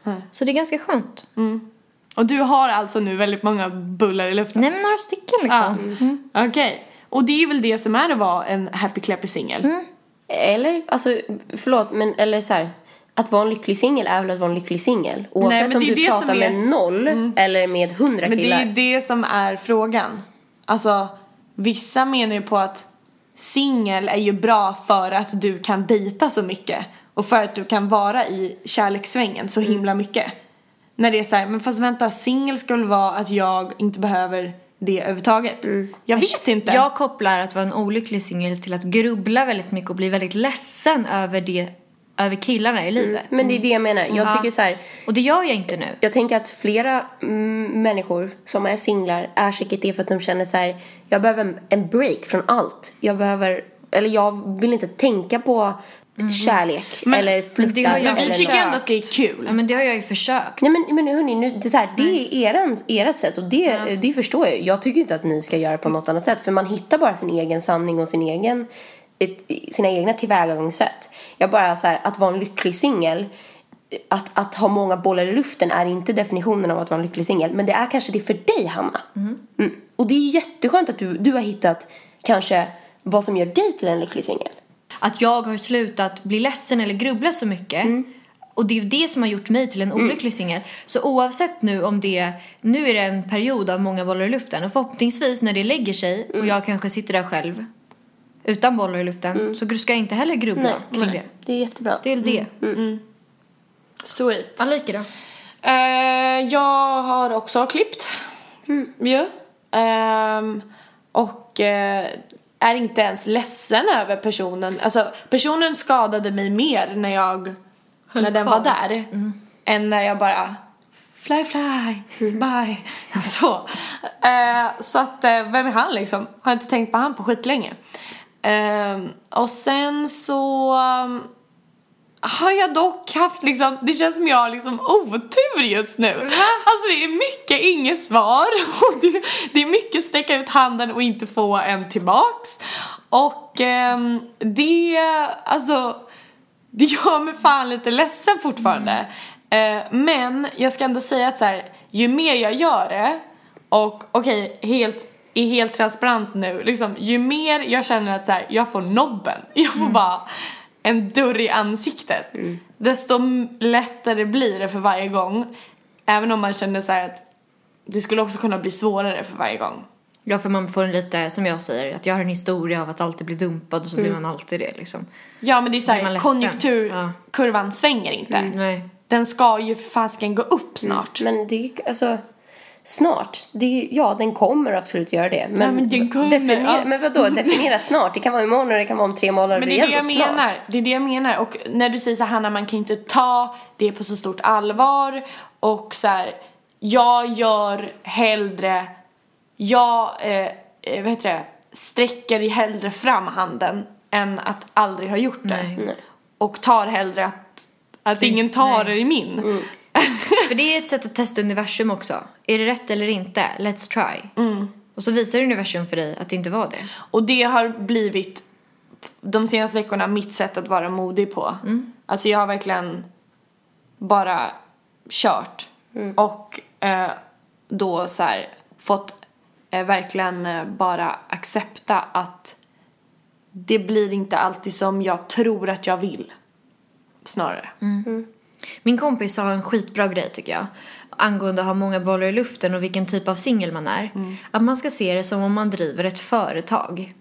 Nej. Så det är ganska skönt. Och du har alltså nu väldigt många bullar i luften? Nej men några stycken liksom. Ja. Okej. Och det är väl det som är att vara en happy clappy singel? Eller, alltså, förlåt, men eller så här. Att vara en lycklig singel är väl att vara en lycklig singel. Oavsett men om det är du det pratar som är- med noll eller med hundra Men det killar. är det som är frågan. Alltså, vissa menar ju på att singel är ju bra för att du kan dejta så mycket. Och för att du kan vara i kärlekssvängen så himla mycket. När det är så här, men fast vänta, singel ska väl vara att jag inte behöver det överhuvudtaget. Jag vet inte. Jag kopplar att vara en olycklig singel till att grubbla väldigt mycket och bli väldigt ledsen över det, över killarna i livet. Men det är det jag menar. Jag Ja. tycker så här. Och det gör jag inte nu. Jag tänker att flera mm, människor som är singlar är säkert det för att de känner så här. Jag behöver en break från allt. Jag behöver, eller jag vill inte tänka på kärlek eller det flirta har jag- men vi eller tycker ändå att det är kul. Ja men det har jag ju försökt. Nej men, men hörni, nu, det, är så här, det är ert sätt och det, det förstår jag. Jag tycker inte att ni ska göra på något annat sätt för man hittar bara sin egen sanning och sin egen, ett, sina egna tillvägagångssätt. Jag bara så här, att vara en lycklig singel att, att ha många bollar i luften är inte definitionen av att vara en lycklig singel. Men det är kanske det för dig, Hanna. Mm. Och det är jätteskönt att du, du har hittat kanske vad som gör dig till en lycklig singel. Att jag har slutat bli ledsen eller grubbla så mycket. Och det är ju det som har gjort mig till en olycklig singel. Så oavsett nu om det, nu är det en period av många bollar i luften och förhoppningsvis när det lägger sig och jag kanske sitter där själv utan bollar i luften så ska jag inte heller grubbla kring det. Det är jättebra. Det är det. Sweet. Alika då? Eh, jag har också klippt. Ju. Ehm, och eh, är inte ens ledsen över personen. Alltså personen skadade mig mer när jag när den var där. Än när jag bara fly fly, bye. <laughs> Så. Eh, så att eh, vem är han liksom? Har inte tänkt på han på skitlänge. Ehm, och sen så har jag dock haft liksom, det känns som jag har liksom otur just nu. Alltså det är mycket inget svar <laughs> och det, det är mycket sträcka ut handen och inte få en tillbaks. Och ehm, det, alltså, det gör mig fan lite ledsen fortfarande. Eh, men jag ska ändå säga att så här, ju mer jag gör det och okej, helt är helt transparent nu. Liksom, ju mer jag känner att så här, jag får nobben, <laughs> jag får bara en dörr i ansiktet. Desto m- lättare blir det för varje gång. Även om man känner så här att det skulle också kunna bli svårare för varje gång. Ja, för man får en lite, som jag säger, att jag har en historia av att alltid bli dumpad och så blir man alltid det liksom. Ja men det är så Blir man här, ledsen? konjunkturkurvan svänger inte. Nej. Den ska ju för fasiken gå upp snart. Men det är alltså snart. Det, ja, den kommer absolut göra det. Men, Ja, men den kommer, definiera, ja. men vadå, <laughs> definiera snart. Det kan vara imorgon och det kan vara om tre månader. Men det är det jag snart. menar. Det är det jag menar. Och när du säger så här, Hanna, man kan inte ta det på så stort allvar. Och så här, jag gör hellre, jag, eh, eh, vad heter det, sträcker hellre fram handen än att aldrig ha gjort det. Nej. Och tar hellre att, att ingen tar det i min. Mm. <laughs> För det är ett sätt att testa universum också. Är det rätt eller inte? Let's try. Och så visar universum för dig att det inte var det. Och det har blivit de senaste veckorna mitt sätt att vara modig på. Alltså jag har verkligen bara kört. Och eh, då så här fått eh, verkligen eh, bara accepta att det blir inte alltid som jag tror att jag vill. Snarare. Min kompis sa en skitbra grej tycker jag. Angående att ha många bollar i luften och vilken typ av singel man är. Att man ska se det som om man driver ett företag.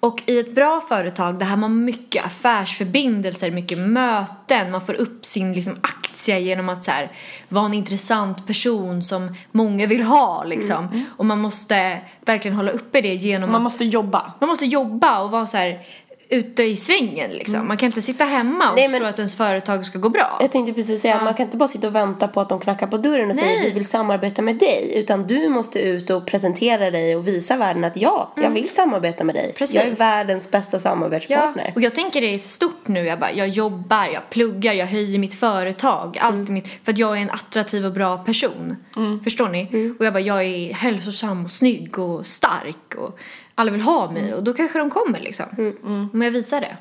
Och i ett bra företag där har man mycket affärsförbindelser, mycket möten, man får upp sin liksom, aktie genom att så här, vara en intressant person som många vill ha liksom. Och man måste verkligen hålla uppe det genom Man att måste jobba. man måste jobba och vara så här ute i svängen liksom. Man kan inte sitta hemma och Nej, men- tro att ens företag ska gå bra. Jag tänkte precis säga att man kan inte bara sitta och vänta på att de knackar på dörren och säger Nej. vi vill samarbeta med dig. Utan du måste ut och presentera dig och visa världen att ja, jag vill samarbeta med dig. Mm. Precis. Jag är världens bästa Ja, samarbetspartner. och jag tänker det är så stort nu. Jag, bara, jag jobbar, jag pluggar, jag höjer mitt företag. Allt mitt, för att jag är en attraktiv och bra person. Förstår ni? Och jag bara, jag är hälsosam och snygg och stark. Och alla vill ha mig. Och då kanske de kommer liksom. Om jag visar det.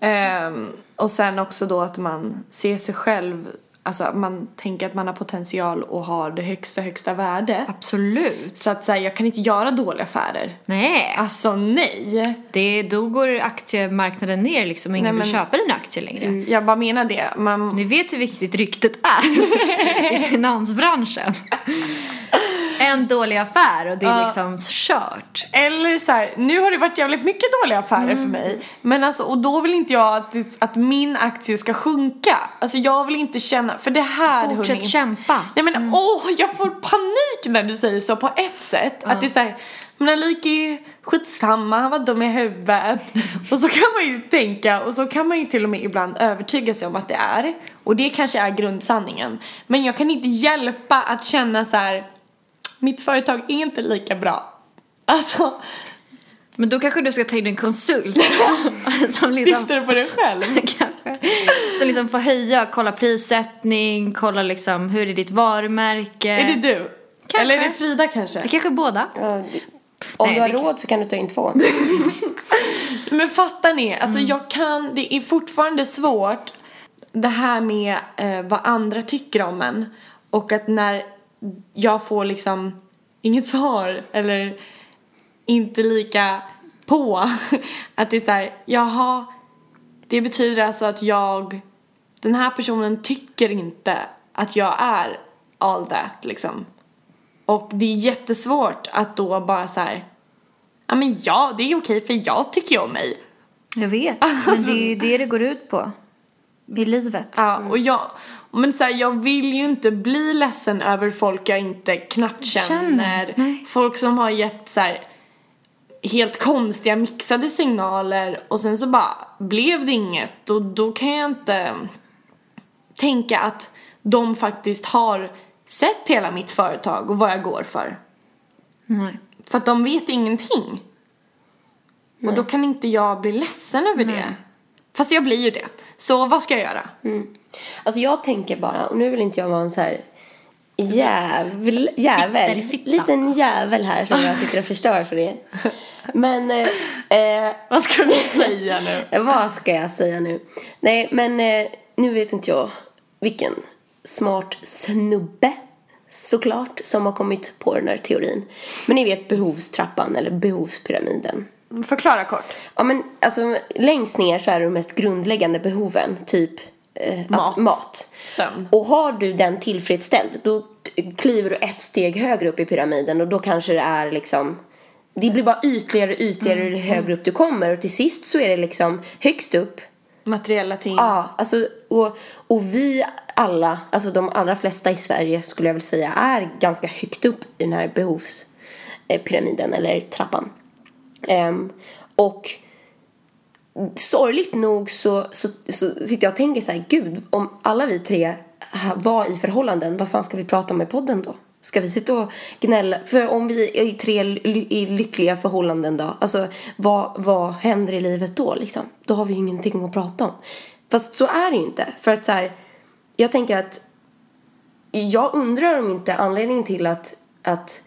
Ehm, och sen också då att man ser sig själv, alltså man tänker att man har potential och har det högsta, högsta värdet. Absolut. Så att säga, jag kan inte göra dåliga affärer. Nej, Alltså nej. det, då går aktiemarknaden ner liksom. och Ingen Nej, vill men- köpa dina aktier längre. Jag bara menar det. Man, Ni vet hur viktigt ryktet är <laughs> i finansbranschen. <laughs> En dålig affär och det är liksom kört. Eller så här, nu har det varit jävligt mycket dåliga affärer för mig. Men alltså, och då vill inte jag att, det- att min aktie ska sjunka. Alltså jag vill inte känna, för det här Fortsätt hörni. kämpa. Nej men åh, jag får panik när du säger så på ett sätt. Att det är såhär, men Alike är skitsamma, han var dum i huvudet. och så kan man ju tänka, och så kan man ju till och med ibland övertyga sig om att det är. Och det kanske är grundsanningen. Men jag kan inte hjälpa att känna så här. Mitt företag är inte lika bra. Alltså, Men då kanske du ska ta in en konsult. <laughs> som liksom, syftar du på dig själv? <laughs> kanske, som liksom får höja, kolla prissättning, kolla liksom hur är ditt varumärke. Är det du? Kanske. Eller är det Frida kanske? Det kanske är båda. Ja, det- om Nej, du har det- råd så kan du ta in två. <laughs> Men fattar ni? Alltså Mm. jag kan, det är fortfarande svårt det här med eh, vad andra tycker om en. Och att när jag får liksom inget svar eller inte lika på. <laughs> Att det är så här, jaha, det betyder alltså att jag, den här personen tycker inte att jag är all that liksom. Och det är jättesvårt att då bara så här, ja men ja, det är okej för jag tycker ju om mig. Jag vet, men det är ju det det går ut på. I livet. Ja, och jag, men så här, jag vill ju inte bli ledsen över folk jag inte knappt känner. Känner, nej. Folk som har gett så här, helt konstiga mixade signaler och sen så bara blev det inget och då kan jag inte tänka att de faktiskt har sett hela mitt företag och vad jag går för. Nej. För att de vet ingenting. Och då kan inte jag bli ledsen över det. Fast jag blir ju det. Så vad ska jag göra? Alltså jag tänker bara, och nu vill inte jag vara en så här jävel, jävel liten jävel här som jag sitter och förstör för er. Men eh, eh, Vad ska du <laughs> säga nu? vad ska jag säga nu? Nej, men eh, nu vet inte jag vilken smart snubbe såklart som har kommit på den här teorin. Men ni vet behovstrappan eller behovspyramiden. Förklara kort. Ja men alltså längst ner så är det de mest grundläggande behoven, typ eh, Mat. Att, mat. Sömn. Och har du den tillfredsställd då kliver du ett steg högre upp i pyramiden och då kanske det är liksom det blir bara ytligare och ytligare Mm. ju högre upp du kommer och till sist så är det liksom högst upp Materiella ting. Ja, alltså och, och vi alla, alltså de allra flesta i Sverige skulle jag väl säga är ganska högt upp i den här behovspyramiden eller trappan. Um, och sorgligt nog så, så, så sitter jag och tänker så här, gud, om alla vi tre var i förhållanden, vad fan ska vi prata om i podden då? Ska vi sitta och gnälla? För om vi är i tre i lyckliga förhållanden då, alltså vad, vad händer i livet då liksom? Då har vi ju ingenting att prata om. Fast så är det ju inte. För att så här, jag tänker att jag undrar om inte anledningen till att, att,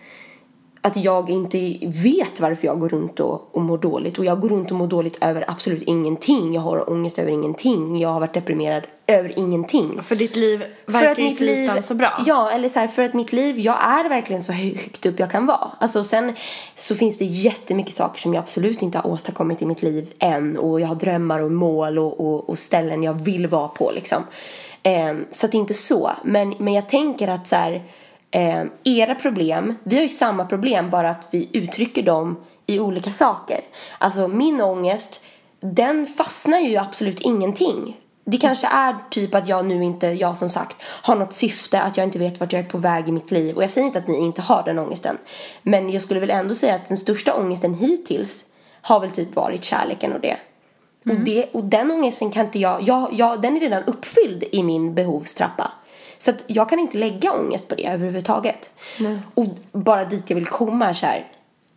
att jag inte vet varför jag går runt och, och mår dåligt. Och jag går runt och mår dåligt över absolut ingenting. Jag har ångest över ingenting. Jag har varit deprimerad över ingenting. För ditt liv verkar ju i ytan så bra. Ja, eller så här, för att mitt liv, jag är verkligen så högt upp jag kan vara. Alltså sen så finns det jättemycket saker som jag absolut inte har åstadkommit i mitt liv än. Och jag har drömmar och mål och, och, och ställen jag vill vara på liksom. Ehm, så att det är inte så. Men, men jag tänker att så här, ehm, era problem, vi har ju samma problem bara att vi uttrycker dem i olika saker. Alltså min ångest, den fastnar ju absolut ingenting. Det kanske är typ att jag nu inte, jag som sagt, har något syfte, att jag inte vet vart jag är på väg i mitt liv. Och jag säger inte att ni inte har den ångesten. Men jag skulle väl ändå säga att den största ångesten hittills har väl typ varit kärleken och det. Och, det, och den ångesten kan inte jag, jag, jag, den är redan uppfylld i min behovstrappa. Så att jag kan inte lägga ångest på det överhuvudtaget. Och bara dit jag vill komma är så här,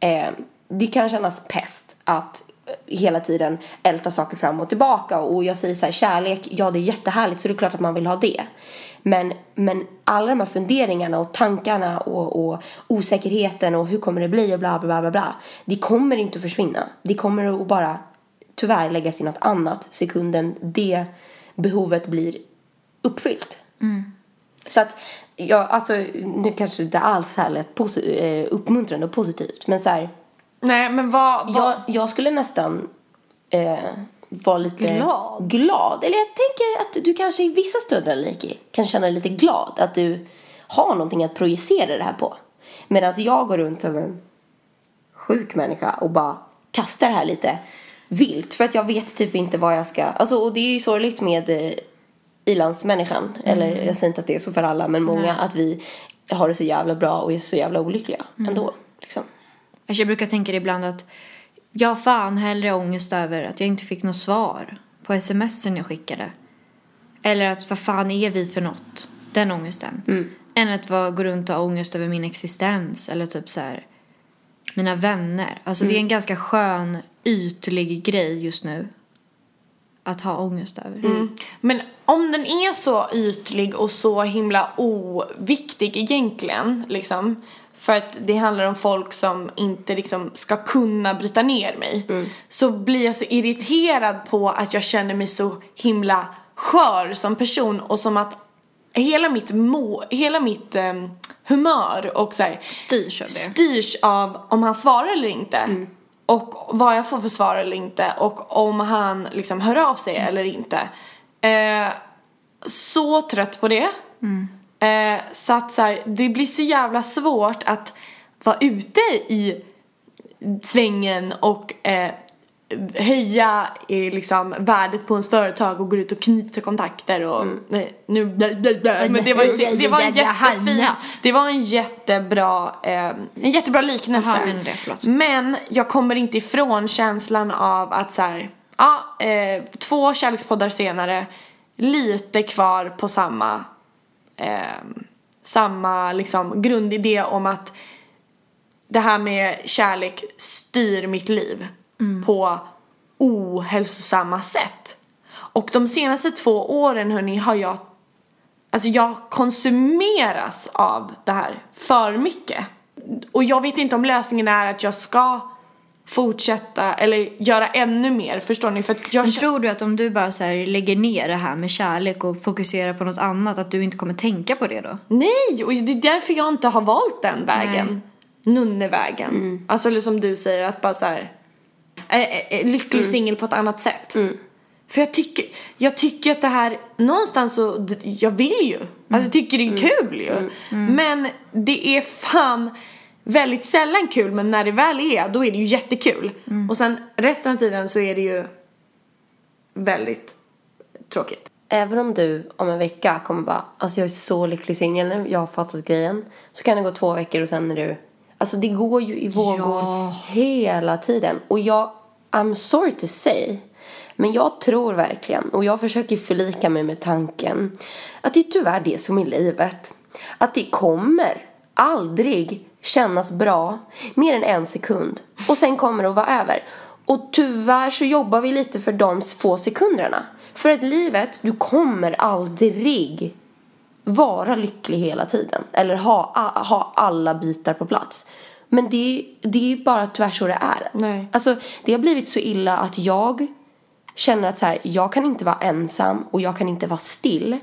eh, det kan kännas pest att eh, hela tiden älta saker fram och tillbaka och jag säger så här, kärlek, ja det är jättehärligt så det är klart att man vill ha det. Men, men alla de här funderingarna och tankarna och, och osäkerheten och hur kommer det bli och bla bla bla bla bla. Det kommer inte att försvinna. Det kommer att bara tyvärr läggas i något annat sekunden det behovet blir uppfyllt. Så att, ja, alltså nu kanske det inte alls här lät posi- eh, uppmuntrande och positivt men så här, Nej, men vad... vad... jag, jag skulle nästan eh, vara lite Glad? glad. Eller jag tänker att du kanske i vissa stunder Liki kan känna dig lite glad. Att du har någonting att projicera det här på. Medan jag går runt som en sjuk människa och bara kastar det här lite vilt. För att jag vet typ inte vad jag ska... Alltså, och det är ju sorgligt med ilandsmänniskan. Eller jag säger inte att det är så för alla men många. Att vi har det så jävla bra och är så jävla olyckliga ändå. Liksom. Alltså jag brukar tänka det ibland att jag har fan hellre ångest över att jag inte fick något svar på smsen jag skickade. Eller att vad fan är vi för något? Den ångesten. Än att vara, gå runt och ha ångest över min existens eller typ så här mina vänner. Alltså det är en ganska skön ytlig grej just nu. Att ha ångest över. Men om den är så ytlig och så himla oviktig egentligen, liksom. För att det handlar om folk som inte liksom ska kunna bryta ner mig. Så blir jag så irriterad på att jag känner mig så himla skör som person och som att hela mitt, må, hela mitt em, humör och så här, Styrs av det. styrs av om han svarar eller inte. Och vad jag får för svar eller inte. Och om han liksom hör av sig eller inte. Eh, så trött på det. Eh, så att så här, det blir så jävla svårt att vara ute i svängen och eh, höja eh, liksom, värdet på ens företag och gå ut och knyta kontakter och nej, nu blä, blä, blä. men det var, ju- det var en jättefin det var en jättebra eh, en jättebra liknelse. Det, förlåt. men jag kommer inte ifrån känslan av att så här, ja, eh, två kärlekspoddar senare lite kvar på samma eh, samma liksom grundidé om att det här med kärlek styr mitt liv på ohälsosamma sätt. Och de senaste två åren hörni har jag Alltså jag konsumeras av det här för mycket. Och jag vet inte om lösningen är att jag ska fortsätta eller göra ännu mer, förstår ni? För att jag Men tror du att om du bara så här lägger ner det här med kärlek och fokuserar på något annat att du inte kommer tänka på det då? Nej, och det är därför jag inte har valt den vägen. Nunnevägen. Alltså eller som du säger, att bara så här, lycklig singel på ett annat sätt. För jag tycker, jag tycker att det här, någonstans så, jag vill ju. Alltså jag tycker det är kul ju. Men det är fan väldigt sällan kul, men när det väl är, då är det ju jättekul. Och sen resten av tiden så är det ju väldigt tråkigt. Även om du om en vecka kommer bara, alltså jag är så lycklig singel nu, jag har fattat grejen. Så kan det gå två veckor och sen är du, alltså det går ju i vågor Ja. hela tiden. Och jag, I'm sorry to say, men jag tror verkligen, och jag försöker förlika mig med tanken, att det är tyvärr det som är livet. Att det kommer aldrig kännas bra mer än en sekund. Och sen kommer det att vara över. Och tyvärr så jobbar vi lite för de få sekunderna. För att livet, du kommer aldrig vara lycklig hela tiden. Eller ha, ha alla bitar på plats. Men det, det är bara tyvärr så det är. Nej. Alltså, det har blivit så illa att jag känner att så här, jag kan inte vara ensam och jag kan inte vara still.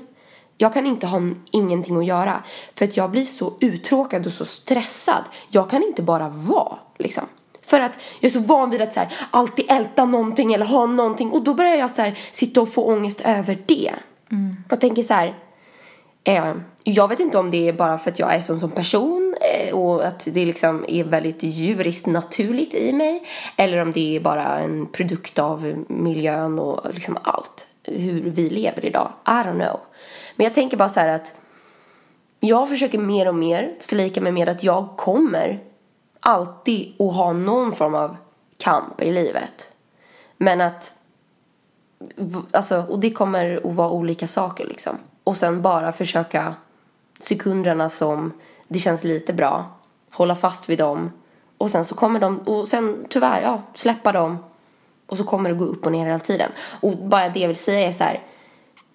Jag kan inte ha ingenting att göra. För att jag blir så uttråkad och så stressad. Jag kan inte bara vara liksom. För att jag är så van vid att så här, alltid älta någonting eller ha någonting. Och då börjar jag så här, sitta och få ångest över det. Och tänker så här. Eh, jag vet inte om det är bara för att jag är sån som person eh, och att det liksom är väldigt djuriskt naturligt i mig. Eller om det är bara en produkt av miljön och liksom allt. Hur vi lever idag. I don't know. Men jag tänker bara så här att jag försöker mer och mer förlika mig med att jag kommer alltid att ha någon form av kamp i livet. Men att Alltså, och det kommer att vara olika saker liksom. Och sen bara försöka sekunderna som det känns lite bra, hålla fast vid dem. Och sen så kommer de, och sen tyvärr, ja, släppa dem. Och så kommer det gå upp och ner hela tiden. Och bara det jag vill säga är så här.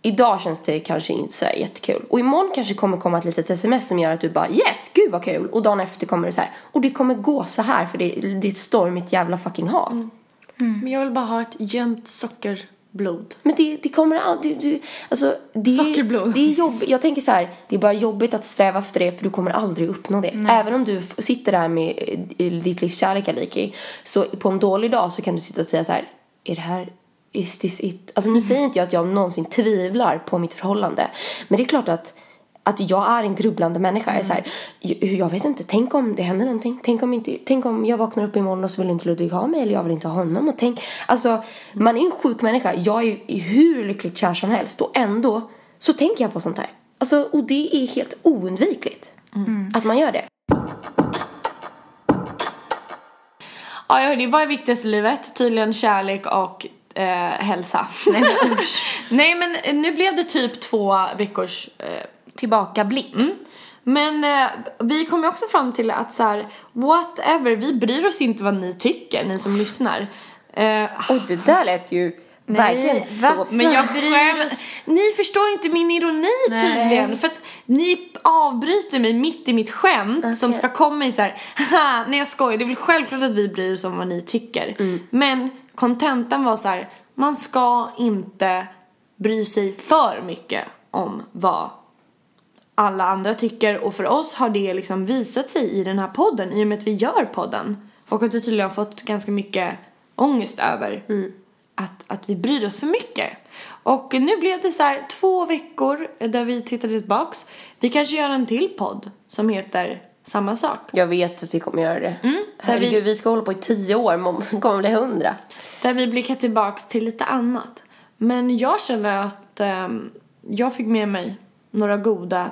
Idag känns det kanske inte så jättekul. Och imorgon kanske kommer komma ett litet sms som gör att du bara yes, gud vad kul. Och dagen efter kommer det så här. Och det kommer gå så här för det, det är ett stormigt jävla fucking hav. Men jag vill bara ha ett jämnt sockerblod. Men det, det kommer aldrig... Du, alltså, det, Sockerblod. Det är jobbigt. Jag tänker så här, det är bara jobbigt att sträva efter det för du kommer aldrig uppnå det. Även om du sitter där med eh, ditt livs kärlek Aliki, så på en dålig dag så kan du sitta och säga så här, är det här, is this it? Alltså nu säger inte jag att jag någonsin tvivlar på mitt förhållande. Men det är klart att att jag är en grubblande människa. Jag, är så här, jag, vet inte, tänk om det händer någonting. Tänk om, inte, tänk om jag vaknar upp imorgon och så vill inte Ludvig ha mig eller jag vill inte ha honom. Och tänk, alltså, man är en sjuk människa. Jag är hur lyckligt kär som helst och ändå så tänker jag på sånt här. Alltså, och det är helt oundvikligt att man gör det. Ja, hörni, vad är viktigast i livet? Tydligen kärlek och eh, hälsa. Nej men. <laughs> Nej, men nu blev det typ två veckors eh, Tillbaka blick. Men eh, vi kom ju också fram till att så här, whatever, vi bryr oss inte vad ni tycker, ni som lyssnar. Eh, Och det där lät ju verkligen så... va? men jag Bryr skäms. Ni förstår inte min ironi tydligen. För att ni avbryter mig mitt i mitt skämt som ska komma i så här, haha, nej jag skojar, det är väl självklart att vi bryr oss om vad ni tycker. Men kontentan var så här, man ska inte bry sig för mycket om vad alla andra tycker och för oss har det liksom visat sig i den här podden i och med att vi gör podden och att vi tydligen har fått ganska mycket ångest över att, att vi bryr oss för mycket. Och nu blev det så här två veckor där vi tittade tillbaks. Vi kanske gör en till podd som heter samma sak. Jag vet att vi kommer göra det. där Herregud, vi... ska hålla på i tio år, men <laughs> kommer bli hundra. Där vi blickar tillbaks till lite annat. Men jag känner att ehm, jag fick med mig några goda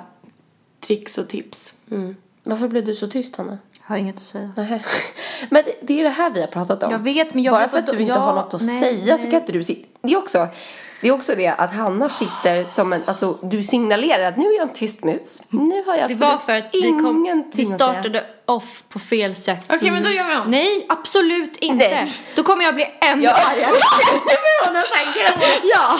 tricks och tips. Mm. Varför blev du så tyst, Hanna? Har inget att säga. Nähä. <laughs> Men det- det är det här vi har pratat om. Jag vet, men jag Bara för att du inte ja, har något att nej, säga så nej. kan inte du sitta... Det är också det, är också det att Hanna sitter som en... Alltså, du signalerar att nu är jag en tyst mus. Nu har jag Det var för att vi, kom, ingenting vi att säga. startade off på fel sätt. Okej, men då gör vi om. Nej, absolut inte. Nej. Då kommer jag bli ännu Ja. argare. <laughs> ja.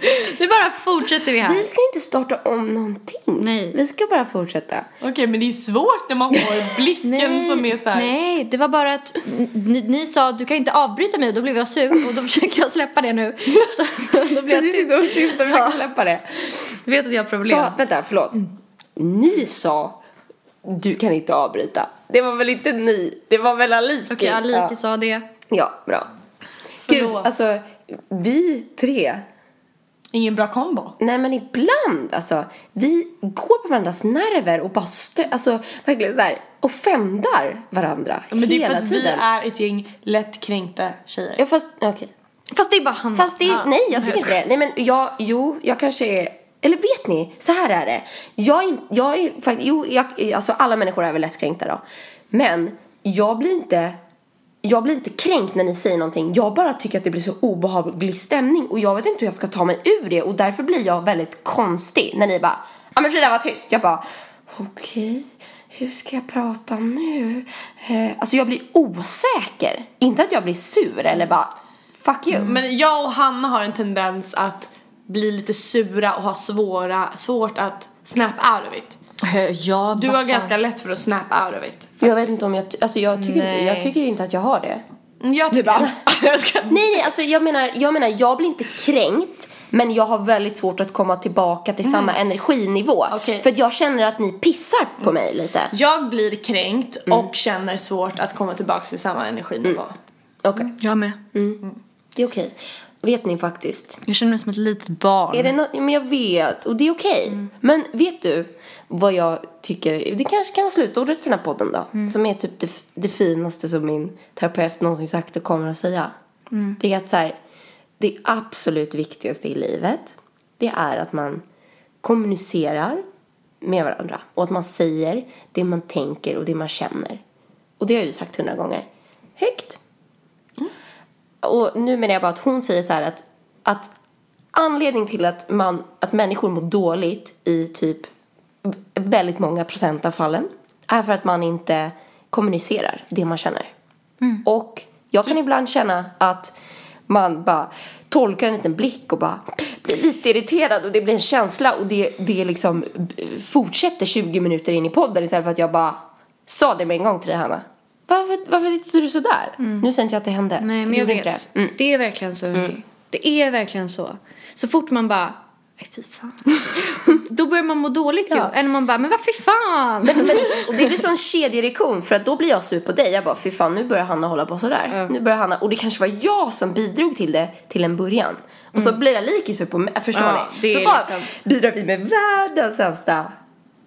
<laughs> Nu bara fortsätter vi här. Vi ska inte starta om någonting. Nej. Vi ska bara fortsätta. Okej, men det är svårt när man får <laughs> blicken som är så här. nej, det var bara att ni, ni sa att du kan inte avbryta mig och då blev jag sur och då försöker jag släppa det nu. <laughs> Så, då blev jag tyst. och tyst och försöker släppa det. Du vet att jag har problem. Så, vänta, förlåt. Ni sa du kan inte avbryta. Det var väl inte ni? Det var väl Aliki? Okej, Aliki ja. sa det. ja, bra. Gud, Förlåt. alltså vi tre Ingen bra kombo. Nej men ibland alltså, vi går på varandras nerver och bara stö, alltså verkligen så här, offendar varandra Ja, men det är hela för att vi tiden. är ett gäng lättkränkta tjejer. Ja fast, okej. Fast det är bara han. Fast det, Ja. nej jag tycker inte det. Nej men jag, jo, jag kanske är, eller vet ni, så här är det. Jag är, jag är faktiskt, jo, jag, alltså alla människor är väl lättkränkta då. Men jag blir inte, jag blir inte kränkt när ni säger någonting. Jag bara tycker att det blir så obehaglig stämning och jag vet inte hur jag ska ta mig ur det och därför blir jag väldigt konstig när ni bara, ja men Frida var tyst. Jag bara, okej. Hur ska jag prata nu? Eh, alltså jag blir osäker. Inte att jag blir sur eller bara fuck you. Mm. Men jag och Hanna har en tendens att bli lite sura och ha svåra, svårt att snap out of it. Ja, Du har ganska lätt för att snap out of it. Jag vet inte om jag, alltså jag tycker, inte, jag tycker inte att jag har det. Jag tycker bara... <laughs> jag ska... <laughs> Nej, nej, alltså jag menar, jag menar, jag blir inte kränkt. Men jag har väldigt svårt att komma tillbaka till samma energinivå. Okej. För att jag känner att ni pissar på mig lite. Jag blir kränkt och känner svårt att komma tillbaka till samma energinivå. Okej, Jag med. det är okej. vet ni faktiskt. Jag känner mig som ett litet barn. Är det nå- men jag vet, och det är okej. Men vet du vad jag tycker, det kanske kan vara slutordet för den här podden då. Som är typ det, det finaste som min terapeut någonsin sagt och kommer att säga. Det är att så här, det absolut viktigaste i livet, det är att man kommunicerar med varandra. Och att man säger det man tänker och det man känner. Och det har jag ju sagt hundra gånger. Högt. Och nu menar jag bara att hon säger så här att, att anledning till att, man, att människor mår dåligt i typ väldigt många procent av fallen är för att man inte kommunicerar det man känner. Och jag kan ibland känna att man bara tolkar en liten blick och bara blir lite irriterad och det blir en känsla och det, det liksom fortsätter 20 minuter in i podden istället för att jag bara sa det med en gång till dig Hanna. Varför, varför tittar du sådär? Nu säger inte jag att det hände. Nej, men jag vet. det. Mm. Det är verkligen så, hörni. Det är verkligen så. Så fort man bara, nej fy fan. <laughs> Då börjar man må dåligt ju. Ja. Eller man bara, men vad fy fan. Men, <laughs> och det blir så en kedjereaktion för att då blir jag sur på dig. Jag bara, fy fan nu börjar Hanna hålla på sådär. Nu börjar Hanna, och det kanske var jag som bidrog till det till en början. Och så blir jag lika sur på mig, förstår Ja, ni? så bara liksom- bidrar vi med världens sämsta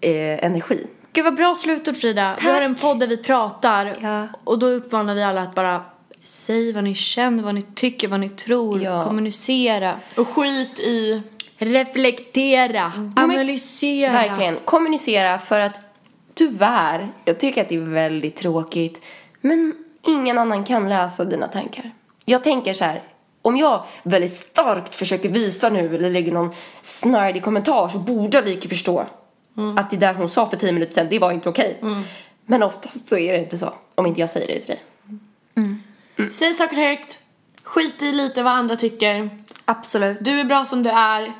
eh, energi. Gud vad bra slutord Frida. Vi har en podd där vi pratar. Ja. Och då uppmanar vi alla att bara säg vad ni känner, vad ni tycker, vad ni tror. Ja. Kommunicera. Och skit i... Reflektera. Analysera. Verkligen, kommunicera för att tyvärr, jag tycker att det är väldigt tråkigt, men ingen annan kan läsa dina tankar. Jag tänker så här, om jag väldigt starkt försöker visa nu eller lägger någon snardig kommentar så borde Aliki förstå att det där hon sa för tio minuter sedan, det var inte okej. Men oftast så är det inte så, om inte jag säger det till dig. Säg saker högt. Skit i lite vad andra tycker. Absolut. Du är bra som du är.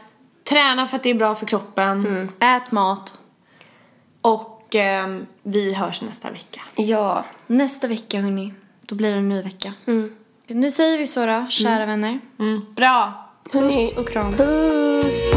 Träna för att det är bra för kroppen. Ät mat. Och ehm, vi hörs nästa vecka. Ja, Nästa vecka hörni, då blir det en ny vecka. Nu säger vi så då, kära vänner. Mm. Bra. Puss och kram. puss!